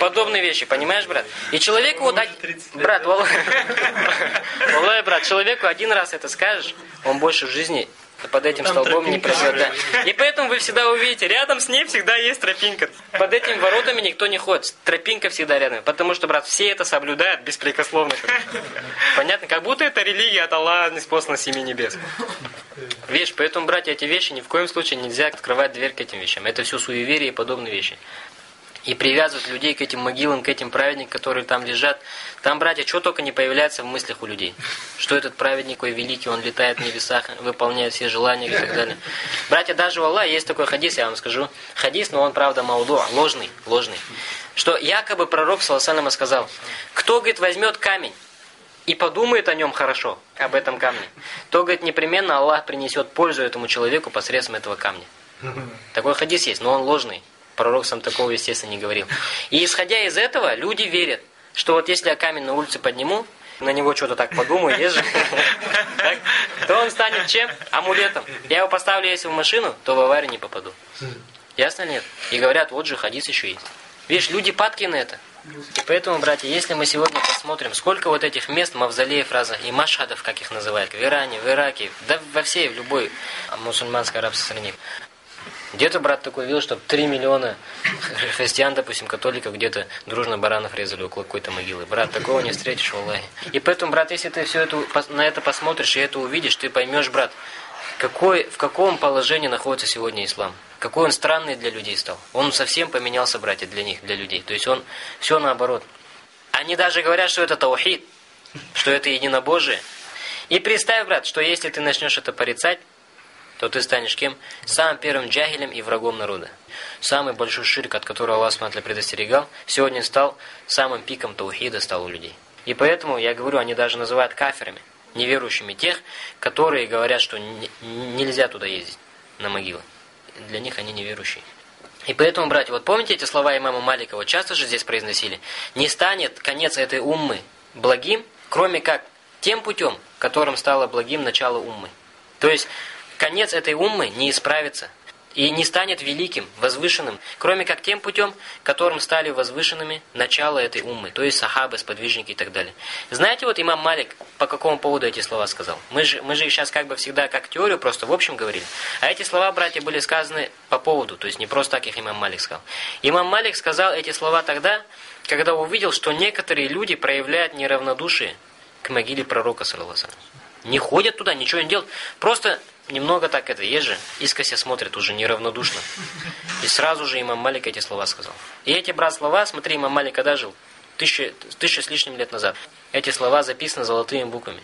Подобные вещи, понимаешь, брат? И человеку вот... Брат, Валлах, брат, человеку один раз это скажешь, он больше в жизни под этим Там столбом не пройдет. Да. И поэтому вы всегда увидите, рядом с ней всегда есть тропинка. Под этими воротами никто не ходит. Тропинка всегда рядом. Потому что, брат, все это соблюдают беспрекословно. Понятно? Как будто это религия от Аллаха, неспослана семи небес. Видишь, поэтому, братья, эти вещи ни в коем случае нельзя открывать дверь к этим вещам. Это все суеверие и подобные вещи и привязывают людей к этим могилам, к этим праведникам, которые там лежат. Там, братья, что только не появляется в мыслях у людей. Что этот праведник, ой, великий, он летает в небесах, выполняет все желания и так далее. Братья, даже у Аллаха есть такой хадис, я вам скажу. Хадис, но он, правда, мауду, ложный, ложный. Что якобы пророк, саллассалама, сказал, кто, говорит, возьмет камень, и подумает о нем хорошо, об этом камне, то, говорит, непременно Аллах принесет пользу этому человеку посредством этого камня. Такой хадис есть, но он ложный. Пророк сам такого, естественно, не говорил. И исходя из этого, люди верят, что вот если я камень на улице подниму, на него что-то так подумаю, есть то он станет чем? Амулетом. Я его поставлю, если в машину, то в аварию не попаду. Ясно нет? И говорят, вот же хадис еще есть. Видишь, люди падки на это. И поэтому, братья, если мы сегодня посмотрим, сколько вот этих мест, мавзолеев разных, и машхадов, как их называют, в Иране, в Ираке, да во всей, в любой мусульманской арабской стране, где-то, брат, такой видел, что 3 миллиона христиан, допустим, католиков, где-то дружно баранов резали около какой-то могилы. Брат, такого не встретишь, Аллахе. И поэтому, брат, если ты все это, на это посмотришь и это увидишь, ты поймешь, брат, какой, в каком положении находится сегодня ислам. Какой он странный для людей стал. Он совсем поменялся, братья, для них, для людей. То есть он все наоборот. Они даже говорят, что это таухид, что это единобожие. И представь, брат, что если ты начнешь это порицать, то ты станешь кем? Самым первым джахилем и врагом народа. Самый большой ширк, от которого Аллах Сматля предостерегал, сегодня стал самым пиком таухида стал у людей. И поэтому, я говорю, они даже называют каферами, неверующими тех, которые говорят, что нельзя туда ездить, на могилы. Для них они неверующие. И поэтому, братья, вот помните эти слова имама Маликова, часто же здесь произносили? Не станет конец этой уммы благим, кроме как тем путем, которым стало благим начало уммы. То есть, конец этой уммы не исправится и не станет великим, возвышенным, кроме как тем путем, которым стали возвышенными начало этой уммы, то есть сахабы, сподвижники и так далее. Знаете, вот имам Малик по какому поводу эти слова сказал? Мы же, мы же сейчас как бы всегда как теорию просто в общем говорили. А эти слова, братья, были сказаны по поводу, то есть не просто так их имам Малик сказал. Имам Малик сказал эти слова тогда, когда увидел, что некоторые люди проявляют неравнодушие к могиле пророка, саллаху не ходят туда, ничего не делают. Просто немного так это, есть же, искося смотрят уже неравнодушно. И сразу же имам Малик эти слова сказал. И эти, брат, слова, смотри, имам Малик когда жил? Тысяча, тысяча с лишним лет назад. Эти слова записаны золотыми буквами.